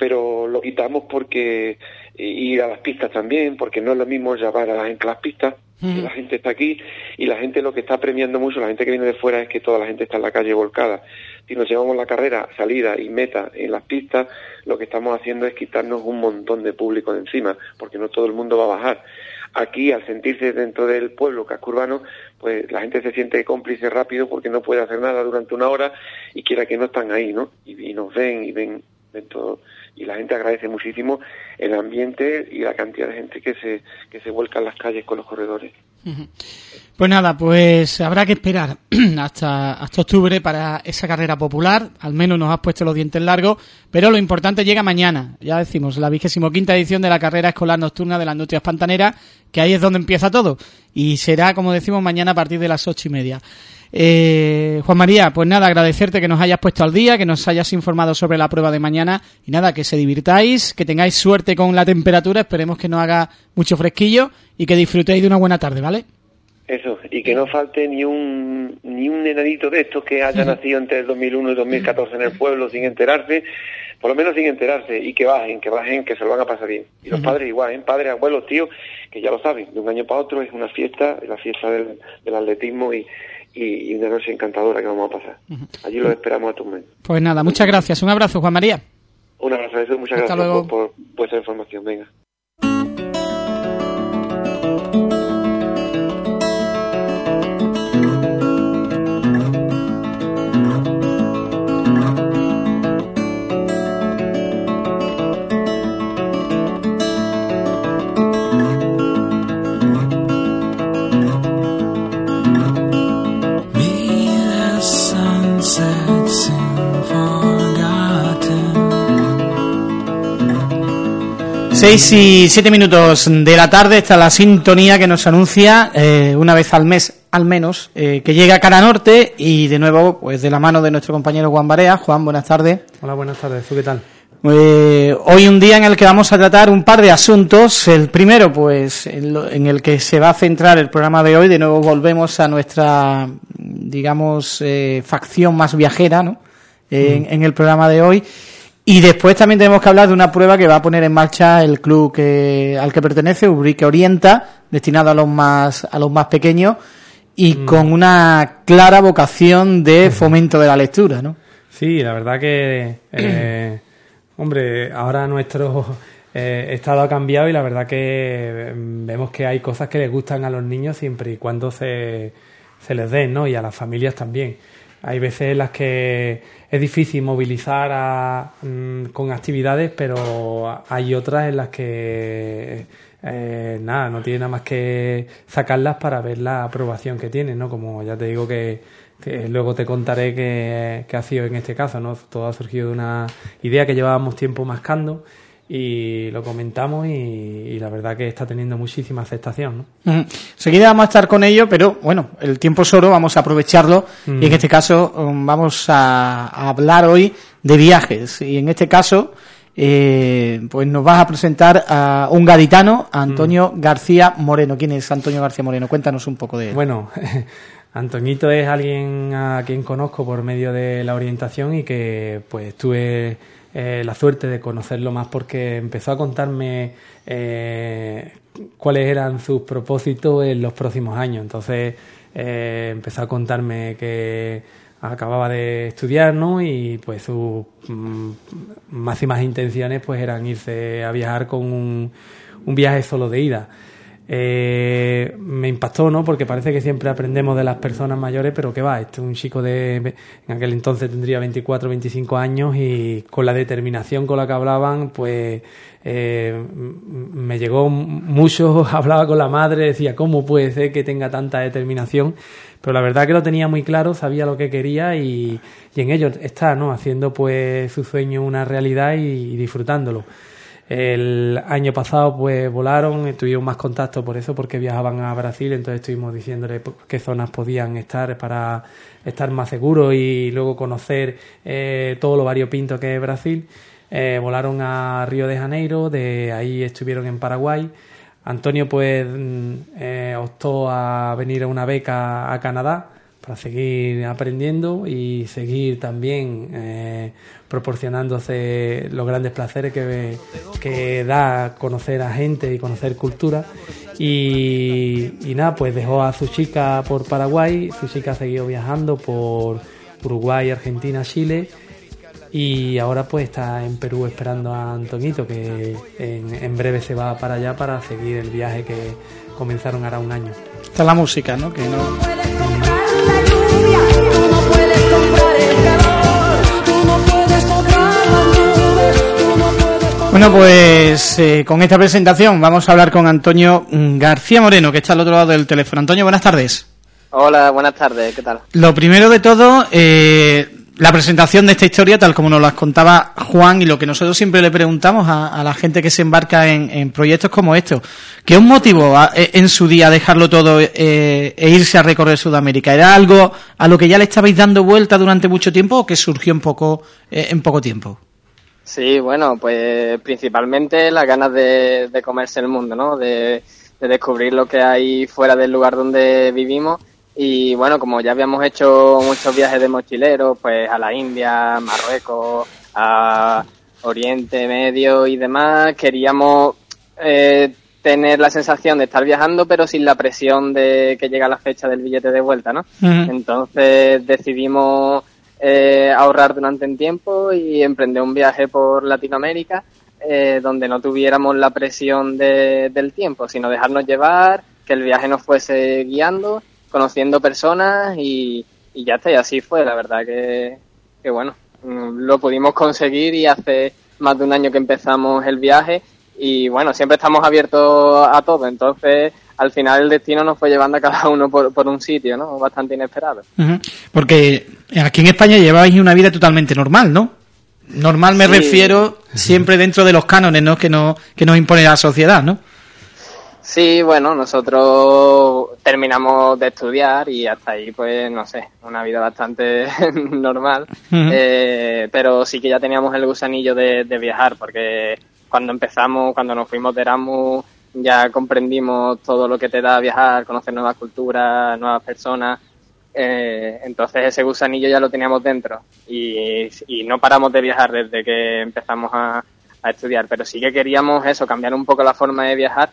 Speaker 5: pero lo quitamos porque ir a las pistas también, porque no es lo mismo llevar a la gente a las pistas, la gente está aquí y la gente lo que está premiando mucho, la gente que viene de fuera es que toda la gente está en la calle volcada. Si nos llevamos la carrera, salida y meta en las pistas, lo que estamos haciendo es quitarnos un montón de público de encima, porque no todo el mundo va a bajar. Aquí, al sentirse dentro del pueblo casco urbano, pues la gente se siente cómplice rápido porque no puede hacer nada durante una hora y quiera que no están ahí, ¿no? Y, nos ven y ven, ven todo. Y la gente agradece muchísimo el ambiente y la cantidad de gente que se, que se vuelca en las calles con los corredores.
Speaker 2: Pues nada, pues habrá que esperar (clears throat) hasta, hasta octubre para esa carrera popular. Al menos nos has puesto los dientes largos, pero lo importante llega mañana. Ya decimos, la vigésimo quinta edición de la carrera escolar nocturna de las Nutrias Pantaneras, que ahí es donde empieza todo. Y será, como decimos, mañana a partir de las ocho y media. Eh, Juan María, pues nada, agradecerte que nos hayas puesto al día, que nos hayas informado sobre la prueba de mañana y nada, que se divirtáis, que tengáis suerte con la temperatura, esperemos que no haga mucho fresquillo y que disfrutéis de una buena tarde, ¿vale?
Speaker 5: Eso, y que no falte ni un ni un enanito de estos que haya nacido entre el 2001 y 2014 en el pueblo sin enterarse, por lo menos sin enterarse, y que bajen, que bajen, que se lo van a pasar bien. Y los padres igual, ¿eh? padres, abuelos, tíos, que ya lo saben, de un año para otro es una fiesta, la fiesta del, del atletismo y, y, una noche encantadora que vamos a pasar. Allí lo esperamos a tu mes.
Speaker 2: Pues nada, muchas gracias. Un abrazo, Juan María.
Speaker 5: Un abrazo, muchas gracias por, por vuestra información. Venga.
Speaker 2: Seis y siete minutos de la tarde está la sintonía que nos anuncia eh, una vez al mes, al menos, eh, que llega a Cara Norte y de nuevo, pues de la mano de nuestro compañero Juan Barea. Juan, buenas tardes.
Speaker 6: Hola, buenas tardes. ¿Tú qué tal?
Speaker 2: Eh, hoy un día en el que vamos a tratar un par de asuntos. El primero, pues, en, el que se va a centrar el programa de hoy. De nuevo volvemos a nuestra, digamos, facción más viajera, ¿no? En, en el programa de hoy. Y después también tenemos que hablar de una prueba que va a poner en marcha el club que, al que pertenece, Ubrique Orienta, destinado a los más, a los más pequeños y mm. con una clara vocación de fomento de la lectura, ¿no?
Speaker 6: Sí, la verdad que, eh, (clears throat) hombre, ahora nuestro eh, estado ha cambiado y la verdad que mm, vemos que hay cosas que les gustan a los niños siempre y cuando se, se les den, ¿no? Y a las familias también. Hay veces en las que es difícil movilizar mm, con actividades, pero hay otras en las que eh, nada, no tiene nada más que sacarlas para ver la aprobación que tienen, ¿no? Como ya te digo que, luego te contaré que, que, ha sido en este caso, ¿no? Todo ha surgido de una idea que llevábamos tiempo mascando y lo comentamos y, la verdad que está teniendo muchísima aceptación.
Speaker 2: ¿no? Seguida vamos a estar con ello, pero bueno, el tiempo es oro, vamos a aprovecharlo y en este caso um, vamos a, hablar hoy de viajes y en este caso eh, pues nos vas a presentar a un gaditano, Antonio García Moreno. ¿Quién es Antonio García Moreno? Cuéntanos un poco de él.
Speaker 6: Bueno, (laughs) Antoñito es alguien a quien conozco por medio de la orientación y que pues tuve eh, la suerte de conocerlo más porque empezó a contarme eh, cuáles eran sus propósitos en los próximos años. Entonces eh, empezó a contarme que acababa de estudiar ¿no? y pues sus mm, máximas intenciones pues eran irse a viajar con un, un viaje solo de ida. Eh, me impactó, ¿no? Porque parece que siempre aprendemos de las personas mayores, pero que va, este es un chico de, en aquel entonces tendría 24, 25 años y con la determinación con la que hablaban, pues eh, me llegó mucho, (laughs) hablaba con la madre, decía, ¿cómo puede ser que tenga tanta determinación? Pero la verdad que lo tenía muy claro, sabía lo que quería y, y en ello está, ¿no? Haciendo pues su sueño una realidad y disfrutándolo. El año pasado pues volaron, tuvimos más contacto por eso, porque viajaban a Brasil, entonces estuvimos diciéndole qué zonas podían estar para estar más seguros y luego conocer eh, todo lo variopinto que es Brasil. Eh, volaron a Río de Janeiro, de ahí estuvieron en Paraguay. Antonio pues mm, eh, optó a venir a una beca a Canadá para seguir aprendiendo y seguir también eh, proporcionándose los grandes placeres que, que, da conocer a gente y conocer cultura. Y, y nada, pues dejó a su chica por Paraguay, su chica siguió viajando por Uruguay, Argentina, Chile y ahora pues está en Perú esperando a Antonito que en, en breve se va para allá para seguir el viaje que comenzaron hará un año.
Speaker 2: Está la música, ¿no? Que no... Bueno, pues eh, con esta presentación vamos a hablar con Antonio García Moreno, que está al otro lado del teléfono. Antonio, buenas tardes.
Speaker 7: Hola, buenas tardes, ¿qué tal?
Speaker 2: Lo primero de todo, eh, la presentación de esta historia, tal como nos las contaba Juan, y lo que nosotros siempre le preguntamos a, la gente que se embarca en, proyectos como estos. ¿Qué os motivó e, en su día dejarlo todo eh, e irse a recorrer Sudamérica? ¿Era algo a lo que ya le estabais dando vuelta durante mucho tiempo o que surgió en poco, en poco tiempo?
Speaker 7: Sí, bueno, pues principalmente las ganas de, comerse el mundo, ¿no? De, descubrir lo que hay fuera del lugar donde vivimos. Y bueno, como ya habíamos hecho muchos viajes de mochileros, pues a la India, Marruecos, a Oriente Medio y demás, queríamos eh, tener la sensación de estar viajando, pero sin la presión de que llega la fecha del billete de vuelta, ¿no? Entonces decidimos eh, ahorrar durante un tiempo y emprender un viaje por Latinoamérica eh, donde no tuviéramos la presión del tiempo, sino dejarnos llevar, que el viaje nos fuese guiando, conociendo personas y, ya está, y así fue, la verdad que, que bueno, mm, lo pudimos conseguir y hace más de un año que empezamos el viaje y bueno, siempre estamos abiertos a todo, entonces al final el destino nos fue llevando a cada uno por, por un sitio, ¿no? Bastante inesperado.
Speaker 2: Porque aquí en España lleváis una vida totalmente normal, ¿no? Normal me refiero siempre dentro de los cánones, ¿no? Que, no, que nos impone la sociedad, ¿no?
Speaker 7: Sí, bueno, nosotros terminamos de estudiar y hasta ahí, pues, no sé, una vida bastante (laughs) normal. eh, pero sí que ya teníamos el gusanillo de, de viajar, porque cuando empezamos, cuando nos fuimos de Erasmus, ya comprendimos todo lo que te da viajar, conocer nuevas culturas, nuevas personas. Eh, entonces ese gusanillo ya lo teníamos dentro y, no paramos de viajar desde que empezamos a, estudiar, pero sí que queríamos eso, cambiar un poco la forma de viajar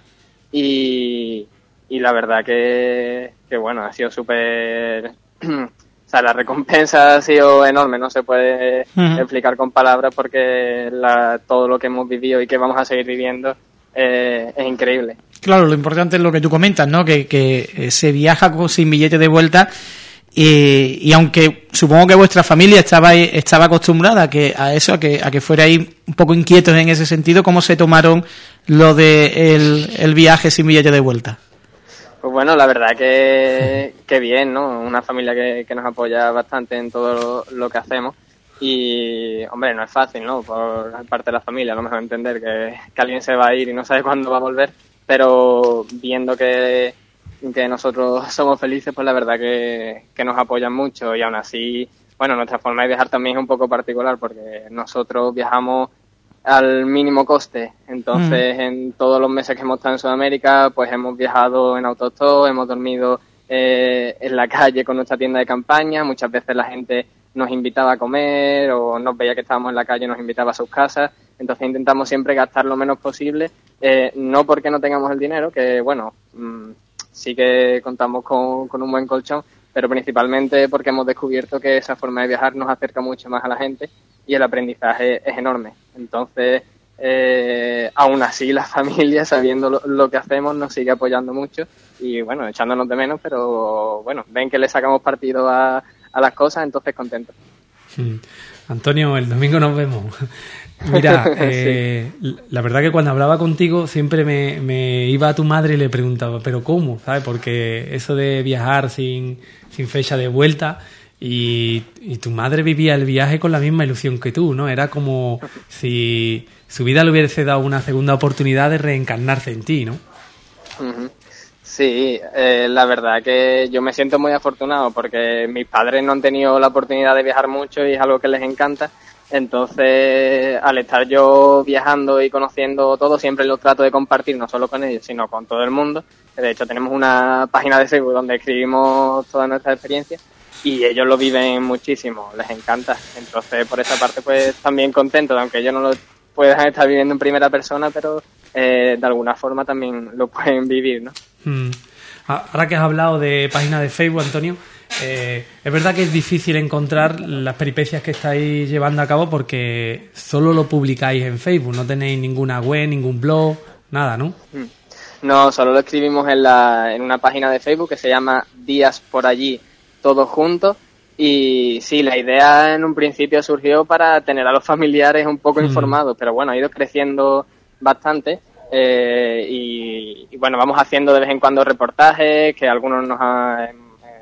Speaker 7: y, la verdad que, bueno, ha sido súper... (clears throat) o sea, la recompensa ha sido enorme, no se puede explicar con palabras porque todo lo que hemos vivido y que vamos a seguir viviendo eh, es increíble.
Speaker 2: Claro, lo importante es lo que tú comentas, ¿no? Que, que eh, se viaja sin billete de vuelta y, y, aunque supongo que vuestra familia estaba estaba acostumbrada a que a eso, a que a que fuerais un poco inquietos en ese sentido, ¿cómo se tomaron lo de el, viaje sin billete de vuelta?
Speaker 7: Pues bueno, la verdad que, que bien, ¿no? Una familia que, que nos apoya bastante en todo lo que hacemos y, hombre, no es fácil, ¿no? Por parte de la familia, a lo mejor entender que, alguien se va a ir y no sabe cuándo va a volver, pero viendo que, que nosotros (laughs) somos felices, pues la verdad que, que nos apoyan mucho y aún así, bueno, nuestra forma de viajar también es un poco particular porque nosotros viajamos al mínimo coste. Entonces, mm. en todos los meses que hemos estado en Sudamérica, pues hemos viajado en autostop, hemos dormido eh, en la (laughs) calle con nuestra tienda de campaña. Muchas veces la gente nos invitaba a comer o nos veía que estábamos en la calle y nos invitaba a sus casas. Entonces intentamos siempre gastar lo menos posible, eh, no porque no tengamos el dinero, que bueno, mm, sí que contamos con, con un buen colchón, pero principalmente porque hemos descubierto que esa forma de viajar nos acerca mucho más a la gente y el aprendizaje es enorme. Entonces, eh, aún así la (laughs) familia, sabiendo lo, que hacemos, nos sigue apoyando mucho y bueno, echándonos de menos, pero bueno, ven que le sacamos partido a, a las cosas, entonces contento. (laughs)
Speaker 6: Antonio, el domingo nos vemos. Mira, (laughs) eh, la verdad que cuando hablaba contigo siempre me, iba a tu madre y le preguntaba, ¿pero cómo? ¿Sabes? Porque eso de viajar sin, sin fecha de vuelta y, tu madre vivía el viaje con la misma ilusión que tú, ¿no? Era como si su vida le hubiese dado una segunda oportunidad de reencarnarse en ti, ¿no?
Speaker 7: Sí, eh, la verdad que yo me siento muy afortunado porque mis padres no han tenido la oportunidad de viajar mucho y es algo que les encanta. Entonces, al estar yo viajando y conociendo todo, siempre lo trato de compartir, no solo con ellos, sino con todo el mundo. De hecho, tenemos una página de Facebook donde escribimos todas nuestras experiencias y ellos lo viven muchísimo, les encanta. Entonces, por esa parte, pues también contento, aunque ellos no lo puedan estar viviendo en primera persona, pero eh, de alguna forma también lo pueden vivir, ¿no?
Speaker 6: Mm. Ahora que has hablado de página de Facebook, Antonio, eh, es verdad que es difícil encontrar las peripecias que estáis llevando a cabo porque solo lo publicáis en Facebook, no tenéis ninguna web, ningún blog, nada, ¿no?
Speaker 7: No, solo lo escribimos en, la, en una página de Facebook que se llama Días por allí, todos juntos. Y sí, la idea en un principio surgió para tener a los familiares un poco mm. informados, pero bueno, ha ido creciendo bastante. Eh, y, bueno, vamos haciendo de vez en cuando reportajes que algunos nos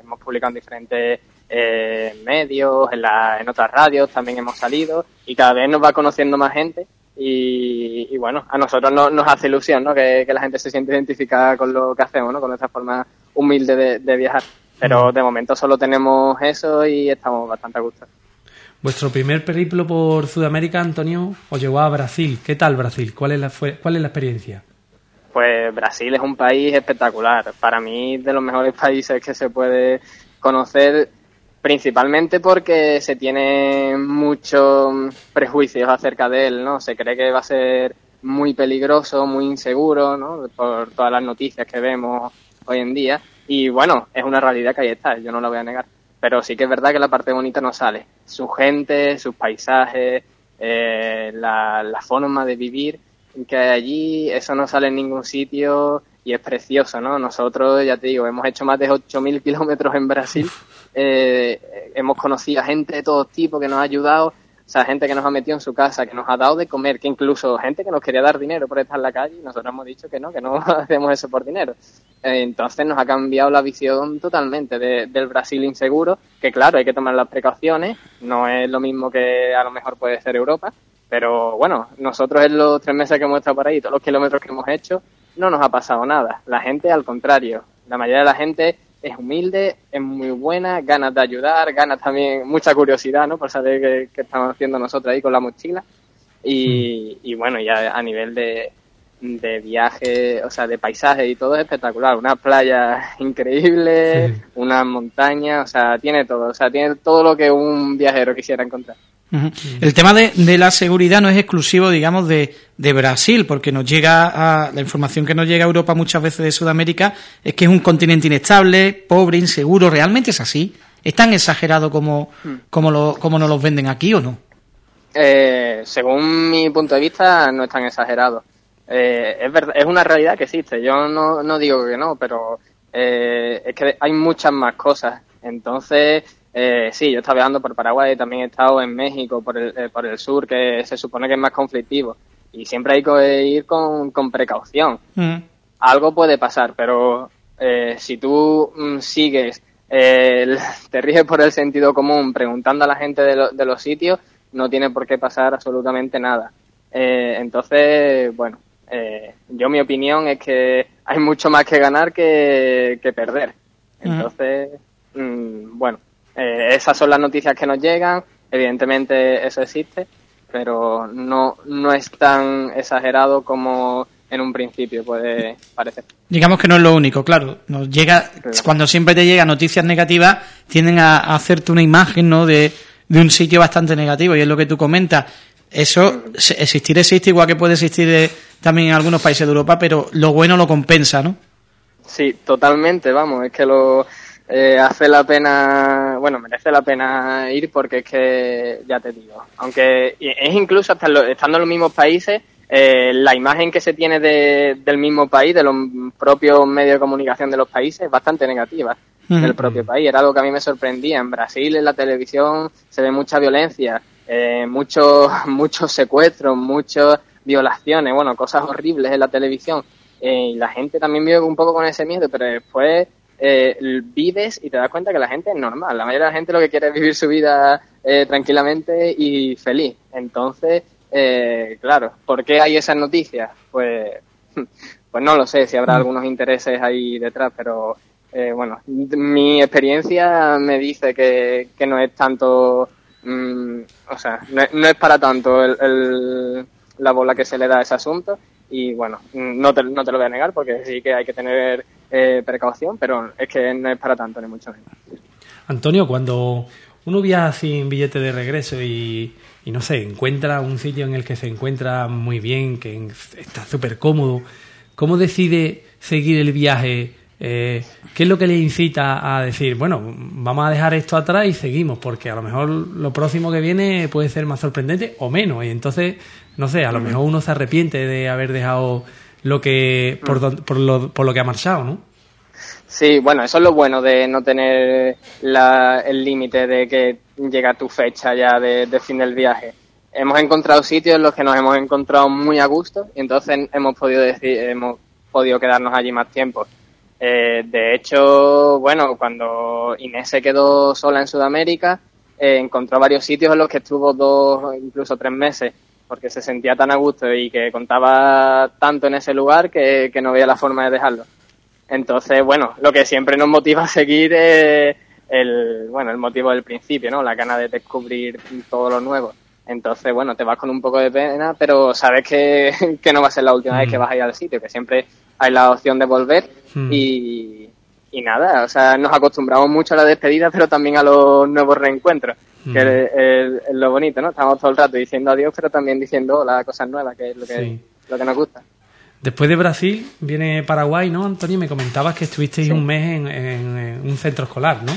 Speaker 7: hemos publicado en diferentes eh, medios, en, la, en otras radios también hemos salido y cada vez nos va conociendo más gente y, bueno, a nosotros nos hace ilusión ¿no? Que, la gente se siente identificada con lo que hacemos, ¿no? con nuestra forma humilde de, viajar. Pero de momento solo tenemos eso y estamos bastante a gusto.
Speaker 6: Vuestro primer periplo por Sudamérica, Antonio, os llevó a Brasil. ¿Qué tal Brasil? ¿Cuál es la, cuál es la experiencia?
Speaker 7: Pues Brasil es un país espectacular. Para mí, de los mejores (laughs) países que se puede conocer principalmente porque se tiene muchos prejuicios acerca de él, ¿no? Se cree que va a ser muy peligroso, muy inseguro, ¿no? Por todas las noticias que vemos hoy en día. Y bueno, es una realidad que ahí está, yo no lo voy a negar. Pero sí que es verdad que la parte bonita no sale. Su gente, sus paisajes, eh, la, la forma de vivir que hay allí, eso no sale en ningún sitio y es precioso, ¿no? Nosotros, ya te digo, hemos hecho más de 8.000 kilómetros en Brasil, eh, hemos conocido a gente de todo tipo que nos ha ayudado, o sea, gente que nos ha metido en su casa, que nos ha dado de comer, que incluso gente que nos quería dar dinero por estar en la calle y nosotros hemos dicho que no, que no (laughs) hacemos eso por dinero. Eh, entonces nos ha cambiado la visión totalmente del Brasil inseguro, que claro, hay que tomar las precauciones, no es lo mismo que a lo mejor puede ser Europa, pero bueno, nosotros en los tres meses que hemos estado por ahí, todos los kilómetros que hemos hecho, no nos ha pasado nada. La gente, al contrario, la mayoría de la gente es humilde, es muy buena, ganas de ayudar, ganas también, mucha curiosidad, ¿no? Por saber qué, estamos haciendo nosotros ahí con la mochila. Y, y bueno, ya a nivel de, de viaje, o sea, de paisaje y todo es espectacular. Una playa (laughs) increíble, una montaña, o sea, tiene todo, o sea, tiene todo lo que un viajero quisiera encontrar.
Speaker 2: El tema de, de, la seguridad no es exclusivo, digamos, de, de, Brasil, porque nos llega a, la información que nos llega a Europa muchas veces de Sudamérica es que es un continente inestable, pobre, inseguro. ¿Realmente es así? ¿Es tan exagerado como, hmm. como, lo, como nos los venden aquí o no?
Speaker 7: Eh, según mi punto de vista, no es tan exagerado. Eh, es, verdad, es una realidad que existe. Yo no, no digo que no, pero eh, es que hay muchas más cosas. Entonces, eh, sí, yo estaba viajando por Paraguay, también he estado en México, por el, eh, por el sur, que se supone que es más conflictivo. Y siempre hay que ir con, con precaución. Mm. Algo puede pasar, pero eh, si tú mm, sigues, eh, (laughs) te riges por el sentido común, preguntando a la gente de, de los sitios, no tiene por qué pasar absolutamente nada. Eh, entonces, bueno, eh, yo mi opinión es que hay mucho más que ganar que, que perder. Mm. Entonces, mm, bueno, eh, esas son las noticias que nos llegan, evidentemente eso existe, pero no, no es tan exagerado como en un principio puede parecer.
Speaker 2: Digamos que no es lo único, claro. Nos llega, cuando siempre te llegan noticias negativas, tienden a, hacerte una imagen, ¿no? De, de un sitio bastante negativo y es lo que tú comentas. Eso, existir existe igual que puede existir eh, también en algunos países de Europa, pero lo bueno lo compensa, ¿no?
Speaker 7: Sí, totalmente, vamos, es que lo, eh, hace la pena, bueno, merece la pena ir porque es que, ya te digo, aunque es incluso hasta estando en los mismos países, eh, la imagen que se tiene de, del mismo país, de los propios medios de comunicación de los países, es bastante negativa del propio país. Era algo que a mí me sorprendía. En Brasil, en la televisión, se ve mucha violencia, eh, muchos (laughs) muchos secuestros, muchas violaciones, bueno, cosas horribles en la televisión. Eh, y la gente también vive un poco con ese miedo, pero después eh, vives y te das cuenta que la gente es normal. La mayoría de la gente lo que quiere es vivir su vida eh, tranquilamente y feliz. Entonces, eh, claro, ¿por qué hay esas noticias? Pues, (laughs) pues no lo sé, si habrá algunos intereses ahí detrás, pero eh, bueno, mi experiencia me dice que, que no es tanto, mm, o sea, no, es para tanto el, la bola que se le da a ese asunto y bueno, no te, no te lo voy a negar porque sí que hay que tener eh, precaución, pero es que no es para tanto ni mucho menos.
Speaker 6: Antonio, cuando uno viaja sin billete de regreso y, y no sé, encuentra un sitio en el que se encuentra muy bien, que está súper cómodo, ¿cómo decide seguir el viaje? Eh, ¿Qué es lo que le incita a decir, bueno, vamos a dejar esto atrás y seguimos? Porque a lo mejor lo próximo que viene puede ser más sorprendente o menos. Y entonces, no sé, a lo mejor uno se arrepiente de haber dejado lo que por, por, lo, por lo que ha marchado, ¿no?
Speaker 7: Sí, bueno, eso es lo bueno de no tener el límite de que llega tu fecha ya de, fin del viaje. Hemos encontrado sitios en los que nos hemos encontrado muy a gusto y entonces hemos podido decir, hemos podido quedarnos allí más tiempo. Eh, de hecho, bueno, cuando Inés se quedó sola en Sudamérica, eh, encontró varios sitios en los que estuvo dos, incluso tres meses, porque se sentía tan a gusto y que contaba tanto en ese lugar que, no veía la forma de dejarlo. Entonces, bueno, lo que siempre nos motiva a seguir es el, bueno, el motivo del principio, ¿no? La gana de descubrir todo lo nuevo. Entonces, bueno, te vas con un poco de pena, pero sabes que, (laughs) que no va a ser la última vez que mm. vas a ir al sitio, que siempre hay la opción de volver hmm. y, y nada, o sea, nos acostumbramos mucho a la despedida, pero también a los nuevos reencuentros, que es, lo bonito, ¿no? Estamos todo el rato diciendo adiós, pero también diciendo las cosas nuevas, que es lo que, lo que nos gusta.
Speaker 6: Después de Brasil viene Paraguay, ¿no, Antonio? Me comentabas que estuvisteis un mes en, un centro escolar, ¿no?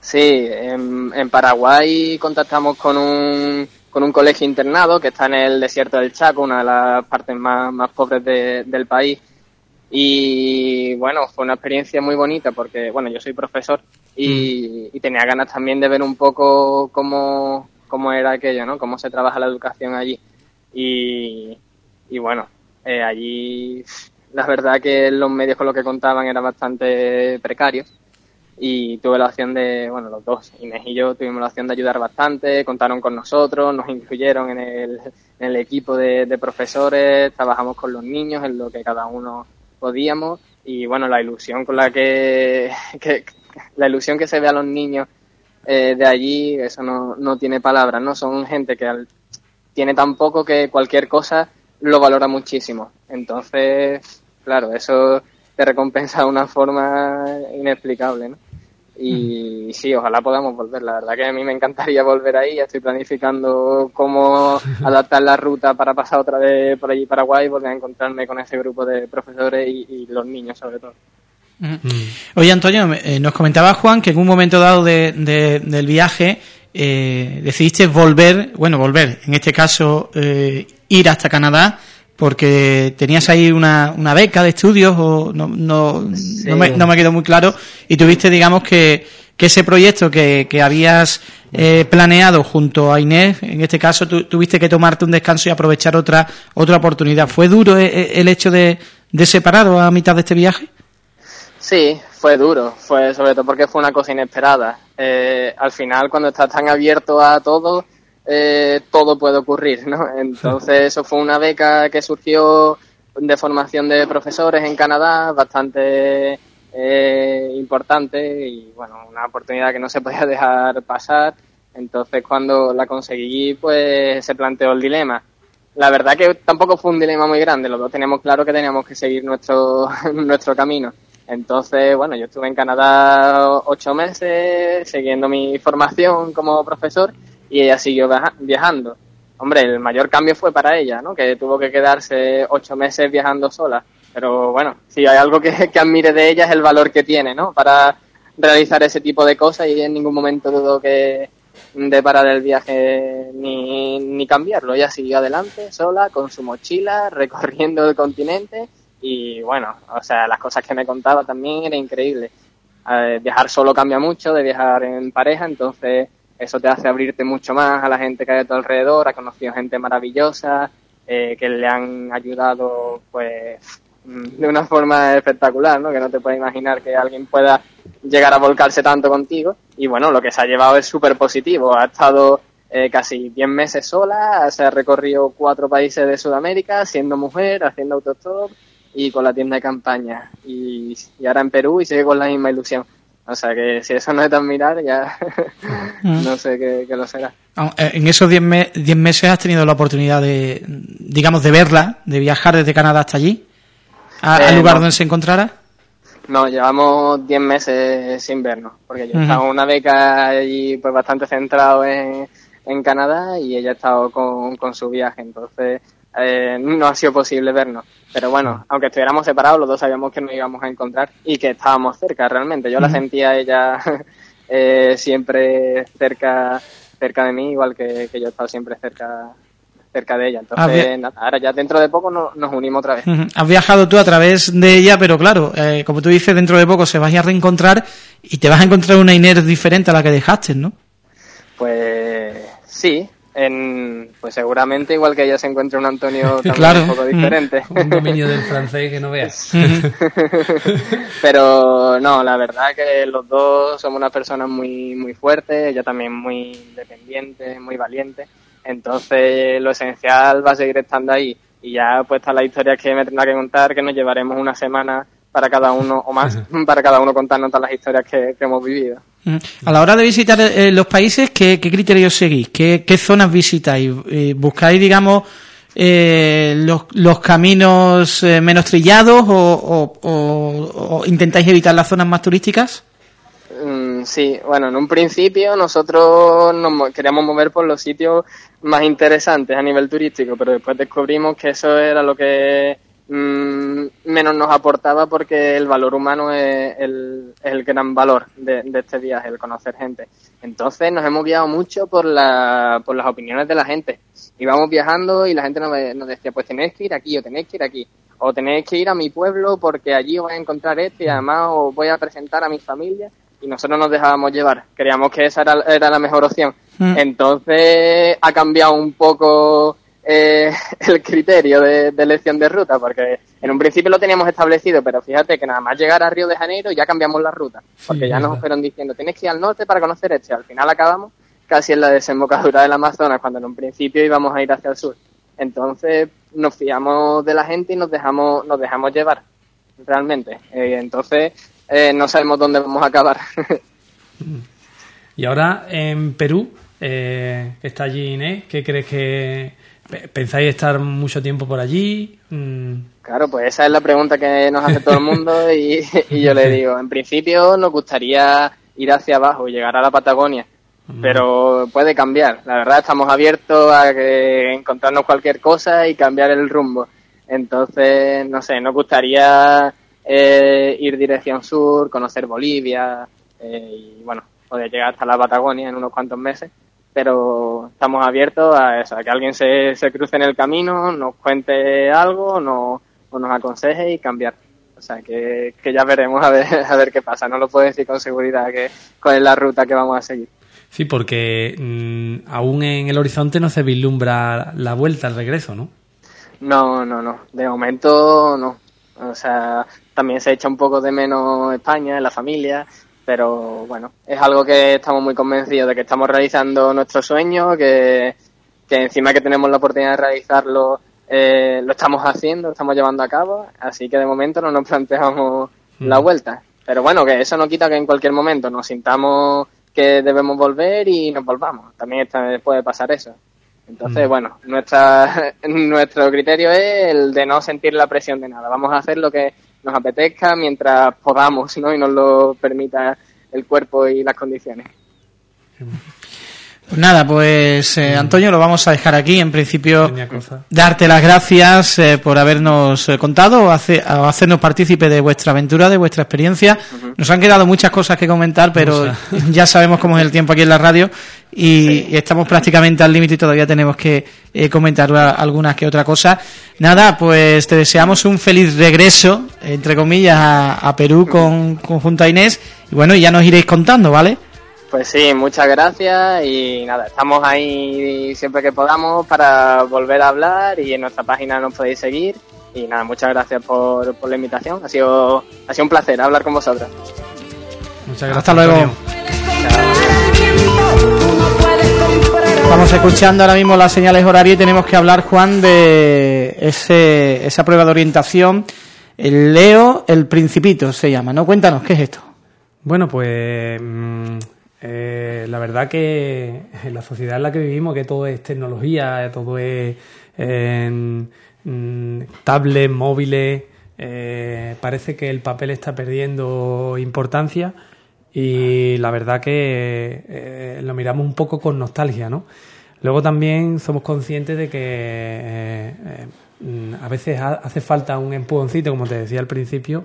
Speaker 7: Sí, en, en Paraguay contactamos con un, con un colegio internado que está en el desierto del Chaco, una de las partes más, más pobres del país y bueno, fue una experiencia muy bonita porque, bueno, yo soy profesor y, mm. tenía ganas también de ver un poco cómo, cómo era aquello, ¿no? Cómo se trabaja la educación allí. Y, y bueno, eh, allí la verdad que los medios con los que contaban eran bastante precarios y tuve la opción de, bueno, los dos, Inés y yo tuvimos la opción de ayudar bastante, contaron con nosotros, nos incluyeron en el, en el equipo de, de profesores, trabajamos con los niños en lo que cada uno podíamos y bueno, la ilusión con la (laughs) que, la ilusión que se ve a los niños eh, de allí, eso no, no tiene palabras, ¿no? Son gente que tiene tan poco que cualquier cosa lo valora muchísimo. Entonces, claro, eso te recompensa de una forma inexplicable, ¿no? Y sí, ojalá podamos volver. La verdad que a mí me encantaría volver ahí. Estoy planificando cómo (laughs) adaptar la ruta para pasar otra vez por allí Paraguay, volver a encontrarme con ese grupo de profesores y, los niños sobre todo.
Speaker 2: Oye, Antonio, eh, nos comentaba Juan que en un momento dado de, del viaje eh, decidiste volver, bueno, volver, en este caso eh, ir hasta Canadá porque tenías ahí una, una beca de estudios o no, no, no, me, no me quedó muy claro y tuviste, digamos, que, que ese proyecto que, que habías eh, planeado junto a Inés, en este caso tuviste que tomarte un descanso y aprovechar otra otra oportunidad. ¿Fue duro eh, el hecho de, de separado a mitad de este viaje?
Speaker 7: Sí, fue duro, fue sobre todo porque fue una cosa inesperada. Eh, al final, cuando estás tan abierto a todo, eh, todo puede ocurrir, ¿no? (laughs) Entonces eso fue una beca que surgió de formación de profesores en Canadá, bastante eh, importante y bueno, una oportunidad que no se (laughs) podía dejar pasar. Entonces cuando la conseguí, pues se planteó el dilema. La verdad que tampoco fue un dilema muy grande, los dos teníamos claro que teníamos que seguir nuestro, (laughs) nuestro camino. Entonces, bueno, yo estuve en Canadá ocho meses siguiendo mi formación como profesor y ella siguió viajando. Hombre, el mayor cambio fue para ella, ¿no? Que tuvo que quedarse ocho meses viajando sola. Pero bueno, si hay algo que, que admire de ella es el valor que tiene, ¿no? Para realizar ese tipo de cosas y en ningún momento dudo que de parar el viaje ni, ni cambiarlo. Ella siguió adelante sola con su mochila (laughs) recorriendo el continente y bueno, o sea, las cosas que me contaba también era increíble. Eh, viajar solo cambia mucho de viajar en pareja, entonces eso te hace abrirte mucho más a la gente que hay a tu alrededor, ha conocido gente maravillosa, eh, que le han ayudado pues de una (laughs) forma espectacular, ¿no? Que no te puedes imaginar que alguien pueda llegar a volcarse tanto contigo. Y bueno, lo que se ha llevado es súper positivo. Ha estado eh, casi 10 meses sola, se ha recorrido cuatro países de Sudamérica, siendo mujer, haciendo autostop y con la tienda de campaña. Y, y ahora en Perú y sigue con la misma ilusión. O sea que si eso no es de admirar, ya
Speaker 2: Mm. (laughs)
Speaker 7: no sé qué, qué lo será.
Speaker 2: Eh, En esos 10 me- 10 meses has tenido la oportunidad de, digamos, de verla, de viajar desde Canadá hasta allí, a- al
Speaker 7: Eh,
Speaker 2: lugar
Speaker 7: no.
Speaker 2: donde se encontrara.
Speaker 7: No, llevamos 10 meses sin vernos, porque yo
Speaker 2: Ujú.
Speaker 7: estaba en una beca y pues bastante centrado en, en Canadá y ella ha estado con, con su viaje, entonces eh, no ha sido posible vernos. Pero bueno, aunque estuviéramos separados, los dos sabíamos que nos íbamos a encontrar y que estábamos cerca realmente. Yo la sentía ella (laughs) eh, siempre cerca cerca de mí, igual que, que yo he estado siempre cerca cerca de ella. Entonces, nada, ahora ya dentro de poco no- nos unimos otra vez.
Speaker 2: Has viajado tú a través de ella, pero claro, eh, como tú dices, dentro de poco se vais a reencontrar y te vas a encontrar una Inés diferente a la que dejaste, ¿no?
Speaker 7: Pues sí, en, pues seguramente igual que ella se encuentra un Antonio (laughs) también
Speaker 2: Claro.
Speaker 7: un poco diferente.
Speaker 6: Un dominio del francés que no veas. (laughs) (laughs)
Speaker 7: Pero no, la verdad que los dos somos unas personas muy, muy fuertes, ella también muy independiente, muy valiente. Entonces lo esencial va a seguir estando ahí. Y ya pues está la historia que me tendrá que contar, que nos llevaremos una semana para cada uno o más, (laughs) para cada uno contarnos todas las historias que, que hemos vivido.
Speaker 2: Ujú. A la hora de visitar eh, los países, ¿qué, qué criterios seguís? ¿Qué, qué zonas visitáis? Eh, ¿Buscáis, digamos, eh, los, los caminos eh, menos trillados o, o- o- o intentáis evitar las zonas más turísticas?
Speaker 7: Mm, sí, bueno, en un principio nosotros nos mo- queríamos mover por los sitios más interesantes a nivel turístico, pero después descubrimos que eso era lo que mm, menos nos aportaba porque el valor humano es el, es el gran valor de, de este viaje, el conocer gente. Entonces nos hemos guiado mucho por, la, por las opiniones de la gente. Íbamos viajando y la gente nos, nos decía, pues tenéis que ir aquí o tenéis que ir aquí. O tenéis que ir a mi pueblo porque allí vais a encontrar esto y además os voy a presentar a mi familia y nosotros nos dejábamos llevar. Creíamos que esa era, era la mejor opción.
Speaker 2: Mm.
Speaker 7: Entonces ha cambiado un poco eh, (laughs) el criterio de, de elección de ruta, porque en un principio lo teníamos establecido, pero fíjate que nada más llegar a Río de Janeiro ya cambiamos la ruta, porque
Speaker 6: Sí,
Speaker 7: ya nos fueron diciendo tienes que ir al norte para conocer este. Al final acabamos casi en la desembocadura del Amazonas, cuando en un principio íbamos a ir hacia el sur. Entonces nos fiamos de la gente y nos dejamos, nos dejamos llevar, realmente. Eh, entonces eh, no sabemos dónde vamos a acabar. (laughs)
Speaker 6: Y ahora en Perú, eh, está allí Inés, ¿qué crees que pensáis estar mucho tiempo por allí? Mm,
Speaker 7: Claro, pues esa es la pregunta que nos hace todo el mundo y, y yo le digo, en principio nos gustaría ir hacia abajo llegar a la Patagonia, pero puede cambiar. La verdad estamos abiertos a que encontrarnos cualquier cosa y cambiar el rumbo. Entonces, no sé, nos gustaría eh, ir dirección sur, conocer Bolivia eh, y bueno, poder llegar hasta la Patagonia en unos cuantos meses. Pero estamos abiertos a eso, a que alguien se, se cruce en el camino, nos cuente algo, no, o nos aconseje y cambiar. O sea, que, que ya veremos a ver, (laughs) a ver qué pasa. No lo puedo decir con seguridad que, cuál es la ruta que vamos a seguir.
Speaker 6: sí, porque mm, aún en el horizonte no se vislumbra la vuelta, el regreso, ¿no?
Speaker 7: No, no, no. De momento no. O sea, también se echa un poco de menos España, la familia, pero bueno, es algo que estamos muy convencidos de que estamos realizando nuestro sueño, que, que encima que tenemos la oportunidad de realizarlo, eh, lo estamos haciendo, lo estamos llevando a cabo, así que de momento no nos (laughs) planteamos la vuelta. Pero bueno, que eso no quita que en cualquier momento nos sintamos que debemos volver y nos volvamos. También está- puede pasar eso. Entonces, bueno, nuestra, (laughs) nuestro criterio es el de no sentir la presión de nada. Vamos a hacer lo que nos apetezca mientras podamos, ¿no? Y nos lo permita el cuerpo y las condiciones.
Speaker 2: Pues nada, pues eh, Antonio, lo vamos a dejar aquí. En principio, darte las gracias eh, por habernos eh, contado, o hace- o hacernos partícipe de vuestra aventura, de vuestra experiencia. Nos han quedado muchas cosas que comentar, pero (laughs) ya sabemos cómo es el tiempo aquí en la radio y, y estamos prácticamente al límite y todavía tenemos que comentar algunas que otra cosa. Nada, pues te deseamos un feliz regreso, entre comillas, a, a Perú con, con junto a Inés. Y bueno, ya nos iréis contando, ¿vale?
Speaker 7: Pues sí, muchas gracias y nada, estamos ahí siempre que podamos para volver a hablar y en nuestra página nos podéis seguir. Y nada, muchas gracias por, por la invitación. Ha sido, ha sido un placer hablar con vosotros.
Speaker 6: Muchas gracias.
Speaker 2: Hasta luego. Estamos escuchando ahora mismo las señales horarias y tenemos que hablar, Juan, de ese, esa prueba de orientación. El Leo, el Principito se llama, ¿no? Cuéntanos, ¿qué es esto?
Speaker 6: Bueno, pues mm, eh, la verdad que en la sociedad en la que vivimos, que todo es tecnología, todo es eh, mm, tablets, móviles, eh, parece que el papel está perdiendo importancia y la verdad que eh, lo miramos un poco con nostalgia, ¿no? Luego también somos conscientes de que eh, a veces hace falta un empujoncito, como te decía al principio,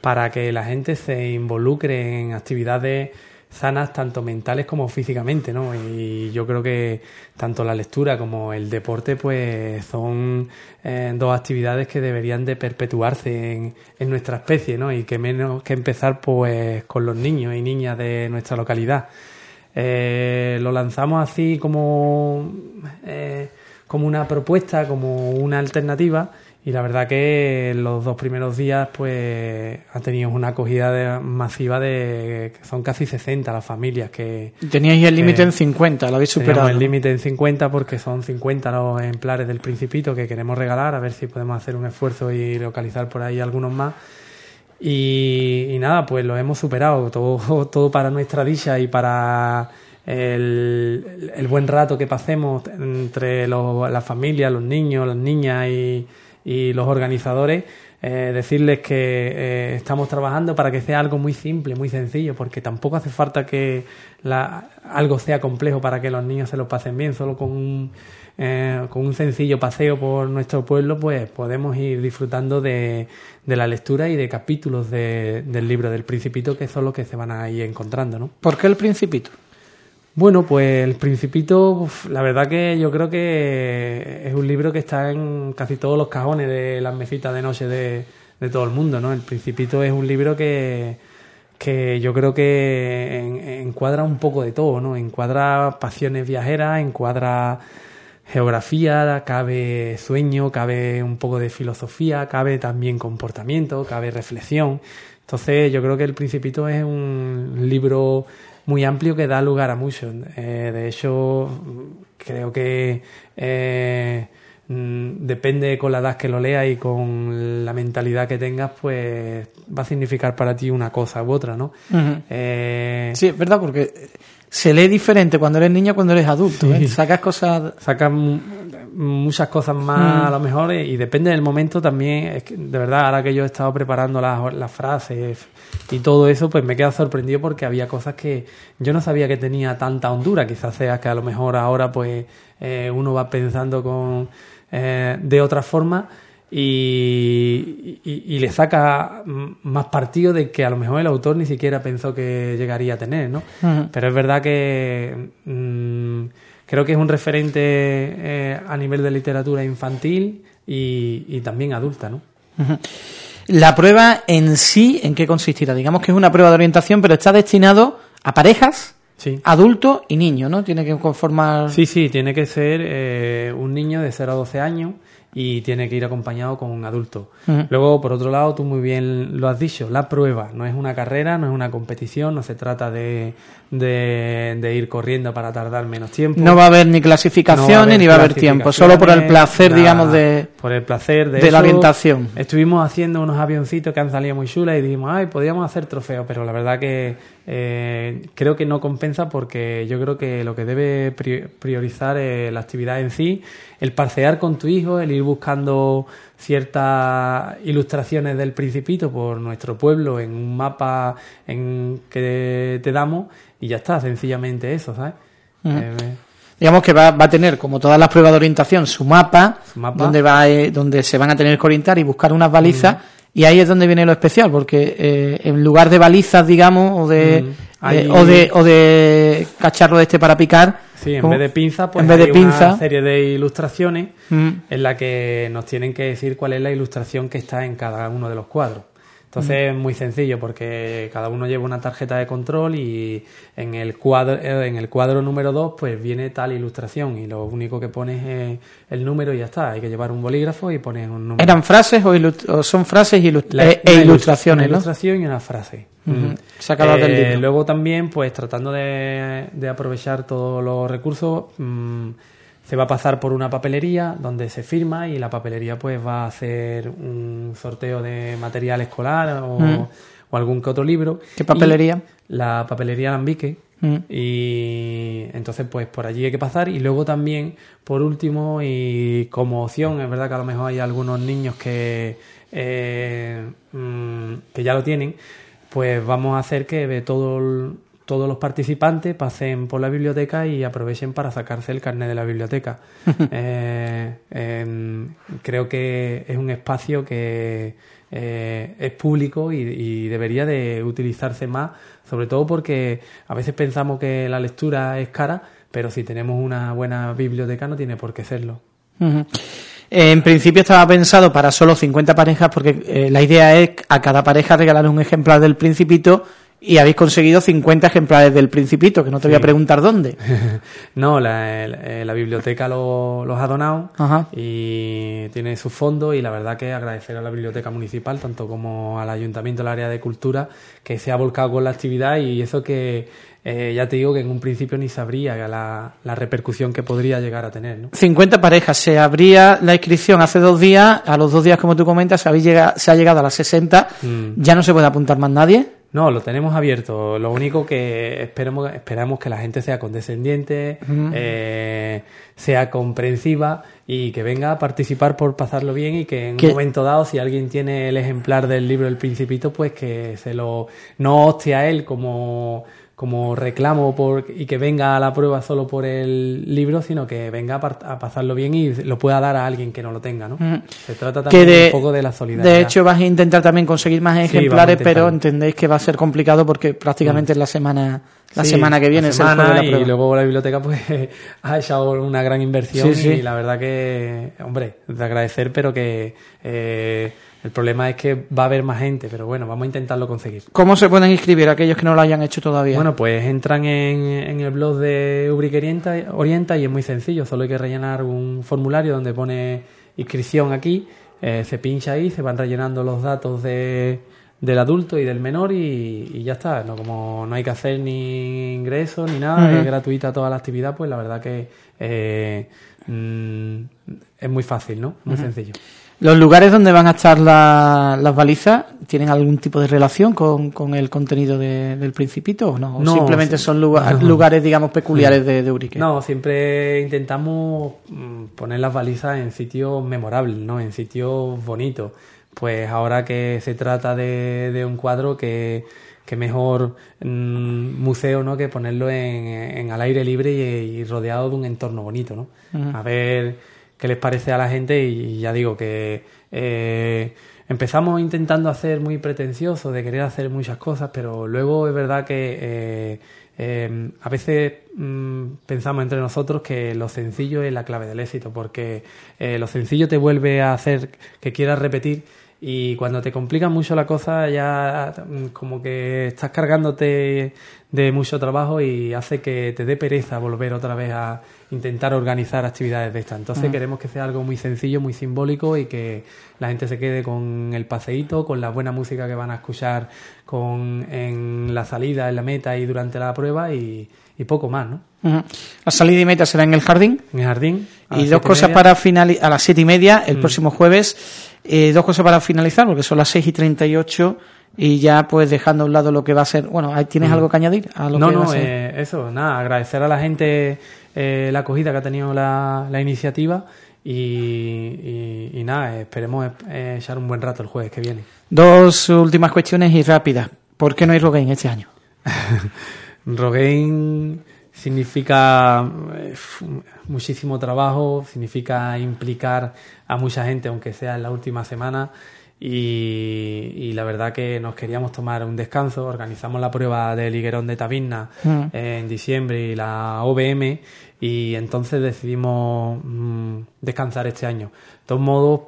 Speaker 6: para que la gente se involucre en actividades sanas tanto mentales como físicamente, ¿no? Y yo creo que tanto la lectura como el deporte, pues son eh, dos actividades que deberían de perpetuarse en, nuestra especie, ¿no? Y que menos que empezar, pues, con los niños y niñas de nuestra localidad. Eh, lo lanzamos así como, eh, como una propuesta, como una alternativa y la verdad que los dos primeros días pues ha tenido una acogida masiva de son casi 60 las familias que
Speaker 2: teníais el límite en 50 lo habéis superado
Speaker 6: el límite en 50 porque son 50 los ejemplares del principito que queremos regalar a ver si podemos hacer un esfuerzo y localizar por ahí algunos más. Y, y nada pues lo hemos superado todo (laughs) todo para nuestra dicha y para el, el buen rato que pasemos entre los, la familia, los niños, las niñas y y los organizadores, eh, decirles que eh, estamos trabajando para que sea algo muy simple, muy sencillo, porque tampoco hace falta que algo sea complejo para que los niños se lo pasen bien, solo con un, eh, con un sencillo paseo por nuestro pueblo, pues podemos ir disfrutando de, de la lectura y de capítulos de, del libro del Principito, que son los que se van a ir encontrando, ¿no?
Speaker 2: ¿Por qué el Principito?
Speaker 6: Bueno, pues El Principito, la verdad que yo creo que es un libro que está en casi todos los cajones de las mesitas de noche de, todo el mundo, ¿no? El Principito es un libro que, que yo creo que encuadra un poco de todo, ¿no? Encuadra pasiones viajeras, encuadra geografía, cabe sueño, cabe un poco de filosofía, cabe también comportamiento, cabe reflexión. Entonces yo creo que El Principito es un libro muy amplio que da lugar a mucho. Eh, de hecho, creo que eh, mm, depende con la edad que lo leas y con la mentalidad que tengas, pues va a significar para ti una cosa u otra, ¿no?
Speaker 2: eh... Sí, es verdad, porque se lee diferente cuando eres niño cuando eres adulto. ¿eh? Sacas cosas.
Speaker 6: Sacas muchas cosas más mm. a lo mejor y depende del momento también. Es que, de verdad, ahora que yo he estado preparando las, las frases y todo eso, pues me he quedado sorprendido porque había cosas que yo no sabía que tenía tanta hondura. Quizás sea que a lo mejor ahora pues eh, uno va pensando con eh, de otra forma y, y, le saca más partido de que a lo mejor el autor ni siquiera pensó que llegaría a tener, ¿no? Pero es verdad que mmm, creo que es un referente eh, a nivel de literatura infantil y, y también adulta, ¿no?
Speaker 2: La prueba en sí, ¿en qué consistirá? Digamos que es una prueba de orientación, pero está destinado a parejas,
Speaker 6: sí.
Speaker 2: adultos y niños, ¿no? Tiene que conformar...
Speaker 6: Sí, sí, tiene que ser eh, un niño de 0 a 12 años y tiene que ir acompañado con un adulto. Uh -huh. Luego, por otro lado, tú muy bien lo has dicho, la prueba no es una carrera, no es una competición, no se trata de, de, de ir corriendo para tardar menos tiempo.
Speaker 2: No va a haber ni clasificaciones no va haber ni va a haber tiempo, solo por el placer,
Speaker 6: nada,
Speaker 2: digamos, de,
Speaker 6: por el placer de,
Speaker 2: de
Speaker 6: eso,
Speaker 2: la orientación.
Speaker 6: Estuvimos haciendo unos avioncitos que han salido muy chulas y dijimos, ay, podríamos hacer trofeos, pero la verdad que eh, creo que no compensa porque yo creo que lo que debe priorizar es la actividad en sí, el parcear con tu hijo, el ir buscando ciertas ilustraciones del principito por nuestro pueblo en un mapa en que te damos y ya está, sencillamente eso, ¿sabes?
Speaker 2: Uh -huh. eh, Digamos que va, va, a tener, como todas las pruebas de orientación, su mapa,
Speaker 6: su mapa.
Speaker 2: Donde, va, eh, donde se van a tener que orientar y buscar unas balizas. Uh -huh. Y ahí es donde viene lo especial, porque eh, en lugar de balizas, digamos, o de, mm, ahí... o de o de cacharro de este para picar,
Speaker 6: Sí, en vez de pinza, pues
Speaker 2: en vez de pinza,
Speaker 6: una serie de ilustraciones mm. en la que nos tienen que decir cuál es la ilustración que está en cada uno de los cuadros. Entonces es muy sencillo porque cada uno lleva una tarjeta de control y en el cuadro, en el cuadro número 2 pues viene tal ilustración y lo único que pones es el número y ya está. Hay que llevar un bolígrafo y pones un número.
Speaker 2: ¿Eran frases o, o son frases ilust
Speaker 6: la,
Speaker 2: e, e ilustraciones?
Speaker 6: Una ilustración y una frase.
Speaker 2: Sacadas del
Speaker 6: Eh,
Speaker 2: libro.
Speaker 6: Luego también, pues tratando de, de aprovechar todos los recursos, mm, se va a pasar por una papelería donde se firma y la papelería pues va a hacer un sorteo de material escolar o,
Speaker 2: Mm.
Speaker 6: o algún que otro libro.
Speaker 2: ¿Qué papelería?
Speaker 6: Y la papelería Alambique.
Speaker 2: Mm.
Speaker 6: Y entonces, pues por allí hay que pasar. Y luego también, por último, y como opción, es verdad que a lo mejor hay algunos niños que, eh, mm, que ya lo tienen, pues vamos a hacer que de todo el- todos los participantes pasen por la biblioteca y aprovechen para sacarse el carnet de la biblioteca. (laughs) Eh, em, creo que es un espacio que eh, es público y, y debería de utilizarse más, sobre todo porque a veces pensamos que la lectura es cara, pero si tenemos una buena biblioteca no tiene por qué serlo.
Speaker 2: En principio estaba pensado para solo 50 parejas porque eh, la idea es a cada pareja regalar un ejemplar del Principito y habéis conseguido 50 ejemplares del Principito, que no te voy a preguntar dónde. (laughs)
Speaker 6: No, la, eh, la biblioteca lo- los ha donado
Speaker 2: Ajá.
Speaker 6: y tiene sus fondos y la verdad que agradecer a la biblioteca municipal, tanto como al ayuntamiento del área de cultura, que se ha volcado con la actividad y eso que eh, ya te digo que en un principio ni sabría la, la repercusión que podría llegar a tener. ¿no?
Speaker 2: 50 parejas. Se abría la inscripción hace dos días. A los dos días, como tú comentas, habéis llega- se ha llegado a las 60.
Speaker 6: Mm.
Speaker 2: Ya no se puede apuntar más nadie.
Speaker 6: No, lo tenemos abierto. Lo único que esperemos, esperamos que la gente sea condescendiente, eh, sea comprensiva y que venga a participar por pasarlo bien y que en un momento dado, si alguien tiene el ejemplar del libro El Principito, pues que se lo no hostie a él como como reclamo por, y que venga a la prueba solo por el libro, sino que venga a, pasarlo bien y lo pueda dar a alguien que no lo tenga, ¿no? Se trata también
Speaker 2: de,
Speaker 6: un poco de la solidaridad.
Speaker 2: de hecho, vas a intentar también conseguir más ejemplares, pero entendéis que va a ser complicado porque prácticamente es la semana la
Speaker 6: Sí,
Speaker 2: semana que viene
Speaker 6: la
Speaker 2: es el
Speaker 6: semana
Speaker 2: juego de la
Speaker 6: y luego la biblioteca pues (laughs) ha echado una gran inversión
Speaker 2: Sí, sí.
Speaker 6: y la verdad que hombre de agradecer pero que eh, el problema es que va a haber más gente pero bueno vamos a intentarlo conseguir
Speaker 2: ¿Cómo se pueden inscribir aquellos que no lo hayan hecho todavía?
Speaker 6: bueno pues entran en, en el blog de Ubrique Orienta, Orienta y es muy sencillo solo hay que rellenar un formulario donde pone inscripción aquí eh, se pincha ahí se van rellenando los datos de del adulto y del menor y, y ya está. No, como no hay que hacer ni ingresos ni nada, es gratuita toda la actividad, pues la verdad que eh, mm, es muy fácil, ¿no? Muy sencillo.
Speaker 2: ¿Los lugares donde van a estar la- las balizas tienen algún tipo de relación con, con el contenido de- del Principito o no? ¿O
Speaker 6: No,
Speaker 2: simplemente son lugar-
Speaker 6: No.
Speaker 2: lugares, digamos, peculiares de, de Urique?
Speaker 6: No, siempre intentamos mm, poner las balizas en sitios memorables, ¿no? En sitios bonitos. Pues ahora que se trata de, de un cuadro que, que mejor mm, museo, ¿no? Que ponerlo en, en al aire libre y, y rodeado de un entorno bonito, ¿no? A ver qué les parece a la gente y, ya digo que eh, empezamos intentando hacer muy pretencioso, de querer hacer muchas cosas, pero luego es verdad que eh, eh, a veces mm, pensamos entre nosotros que lo sencillo es la clave del éxito, porque eh, lo sencillo te vuelve a hacer que quieras repetir y cuando te complica mucho la cosa ya mm, como que estás cargándote de mucho trabajo y hace que te dé pereza volver otra vez a intentar organizar actividades de estas. Entonces queremos que sea algo muy sencillo, muy simbólico y que la gente se quede con el paseíto, con la buena música que van a escuchar con, en la salida, en la meta y durante la prueba y, y poco más, ¿no?
Speaker 2: La salida y meta será en el jardín.
Speaker 6: En el jardín.
Speaker 2: Y dos cosas para finalizar, a las siete y media, el
Speaker 6: Mm.
Speaker 2: próximo jueves, eh, dos cosas para finalizar, porque son las seis y treinta y ocho, y ya pues dejando a un lado lo que va a ser, bueno, ¿ahí ¿tienes
Speaker 6: Mm.
Speaker 2: algo que añadir? A lo
Speaker 6: no,
Speaker 2: que va a
Speaker 6: no,
Speaker 2: ser?
Speaker 6: eh, eso, nada, agradecer a la gente eh, la acogida que ha tenido la, la iniciativa y, y- y nada, esperemos echar un buen rato el jueves que viene.
Speaker 2: Dos últimas cuestiones y rápidas. ¿Por qué no hay Rogaine este año? (laughs)
Speaker 6: Rogaine significa eh, muchísimo trabajo, significa implicar a mucha gente, aunque sea en la última semana. Y, y la verdad que nos queríamos tomar un descanso. Organizamos la prueba del Higuerón de Tabinna
Speaker 2: Mm.
Speaker 6: en diciembre y la OBM y entonces decidimos mm, descansar este año. De todos modos,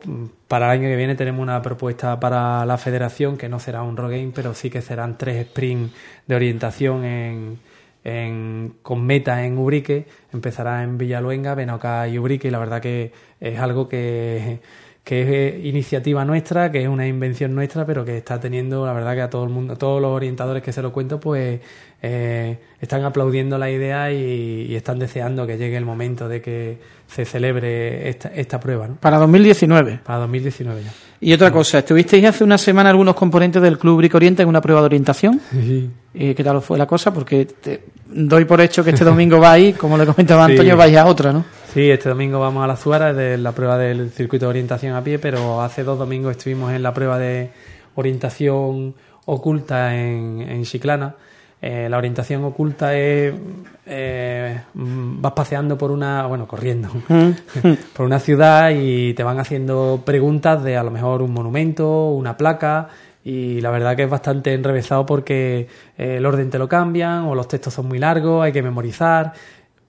Speaker 6: para el año que viene tenemos una propuesta para la federación que no será un Rogaine, pero sí que serán tres sprints de orientación en, en- con meta en Ubrique. Empezará en Villaluenga, Benauca y Ubrique y la verdad que es algo que, que es eh, iniciativa nuestra, que es una invención nuestra, pero que está teniendo, la verdad que a todo el mundo, a todos los orientadores que se lo cuento, pues eh, están aplaudiendo la idea y, están deseando que llegue el momento de que se celebre esta, esta prueba. ¿no?
Speaker 2: Para 2019.
Speaker 6: Para 2019 ya.
Speaker 2: Y otra cosa, estuvisteis hace una semana algunos componentes del Club Brico Oriente en una prueba de orientación.
Speaker 6: Sí.
Speaker 2: ¿Y qué tal fue la cosa? Porque te doy por hecho que este domingo vais, como le comentaba (laughs) Antonio, vais a otra, ¿no?
Speaker 6: Sí, este domingo vamos a la Zuara, de la prueba del circuito de orientación a pie, pero hace dos domingos estuvimos en la prueba de orientación oculta en, en Chiclana. Eh, la orientación oculta es eh, vas paseando por una, bueno, corriendo (laughs) por una ciudad y te van haciendo preguntas de a lo mejor un monumento, una placa y la verdad que es bastante enrevesado porque eh, el orden te lo cambian o los textos son muy largos, hay que memorizar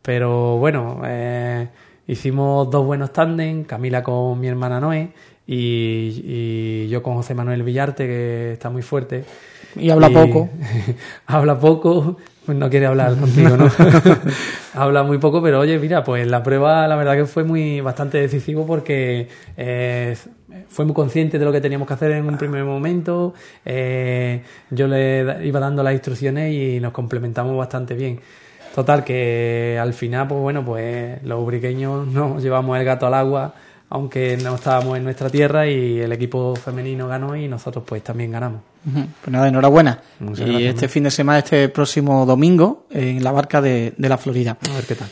Speaker 6: pero bueno, eh, hicimos dos buenos tándem, Camila con mi hermana Noé y, yo con José Manuel Villarte, que está muy fuerte.
Speaker 2: Y habla poco. (laughs)
Speaker 6: habla poco, pues no quiere hablar contigo, ¿no? (laughs) (laughs) habla muy poco, pero oye, mira, pues la prueba la verdad que fue muy bastante decisivo porque eh, fue muy consciente de lo que teníamos que hacer en un primer momento. Eh, yo le iba dando las instrucciones y nos complementamos bastante bien. Total, que al final, pues bueno, pues los ubriqueños nos llevamos el gato al agua, aunque no estábamos en nuestra tierra y el equipo femenino ganó y nosotros pues también ganamos.
Speaker 2: Pues nada, enhorabuena. y este fin de semana, este próximo domingo, en la barca de, la Florida.
Speaker 6: A ver qué tal.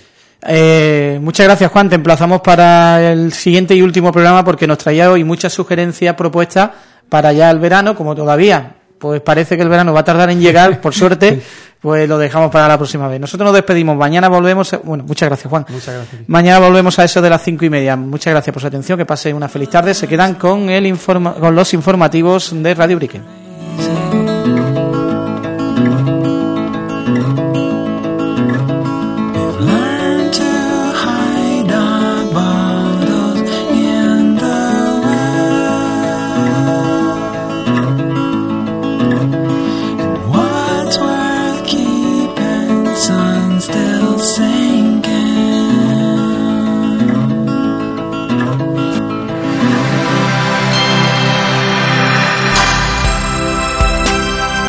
Speaker 2: Eh, muchas gracias, Juan. Te emplazamos para el siguiente y último programa porque nos traía hoy muchas sugerencias, propuestas para ya el verano, como todavía pues parece que el verano va a tardar en llegar, por (laughs) suerte, pues lo dejamos para la próxima vez. Nosotros nos despedimos. Mañana volvemos. Bueno, muchas gracias, Juan.
Speaker 6: Muchas gracias.
Speaker 2: Mañana volvemos a eso de las cinco y media. Muchas gracias por su atención. Que pasen una feliz tarde. Se quedan con, el informa con los informativos de Radio Brique.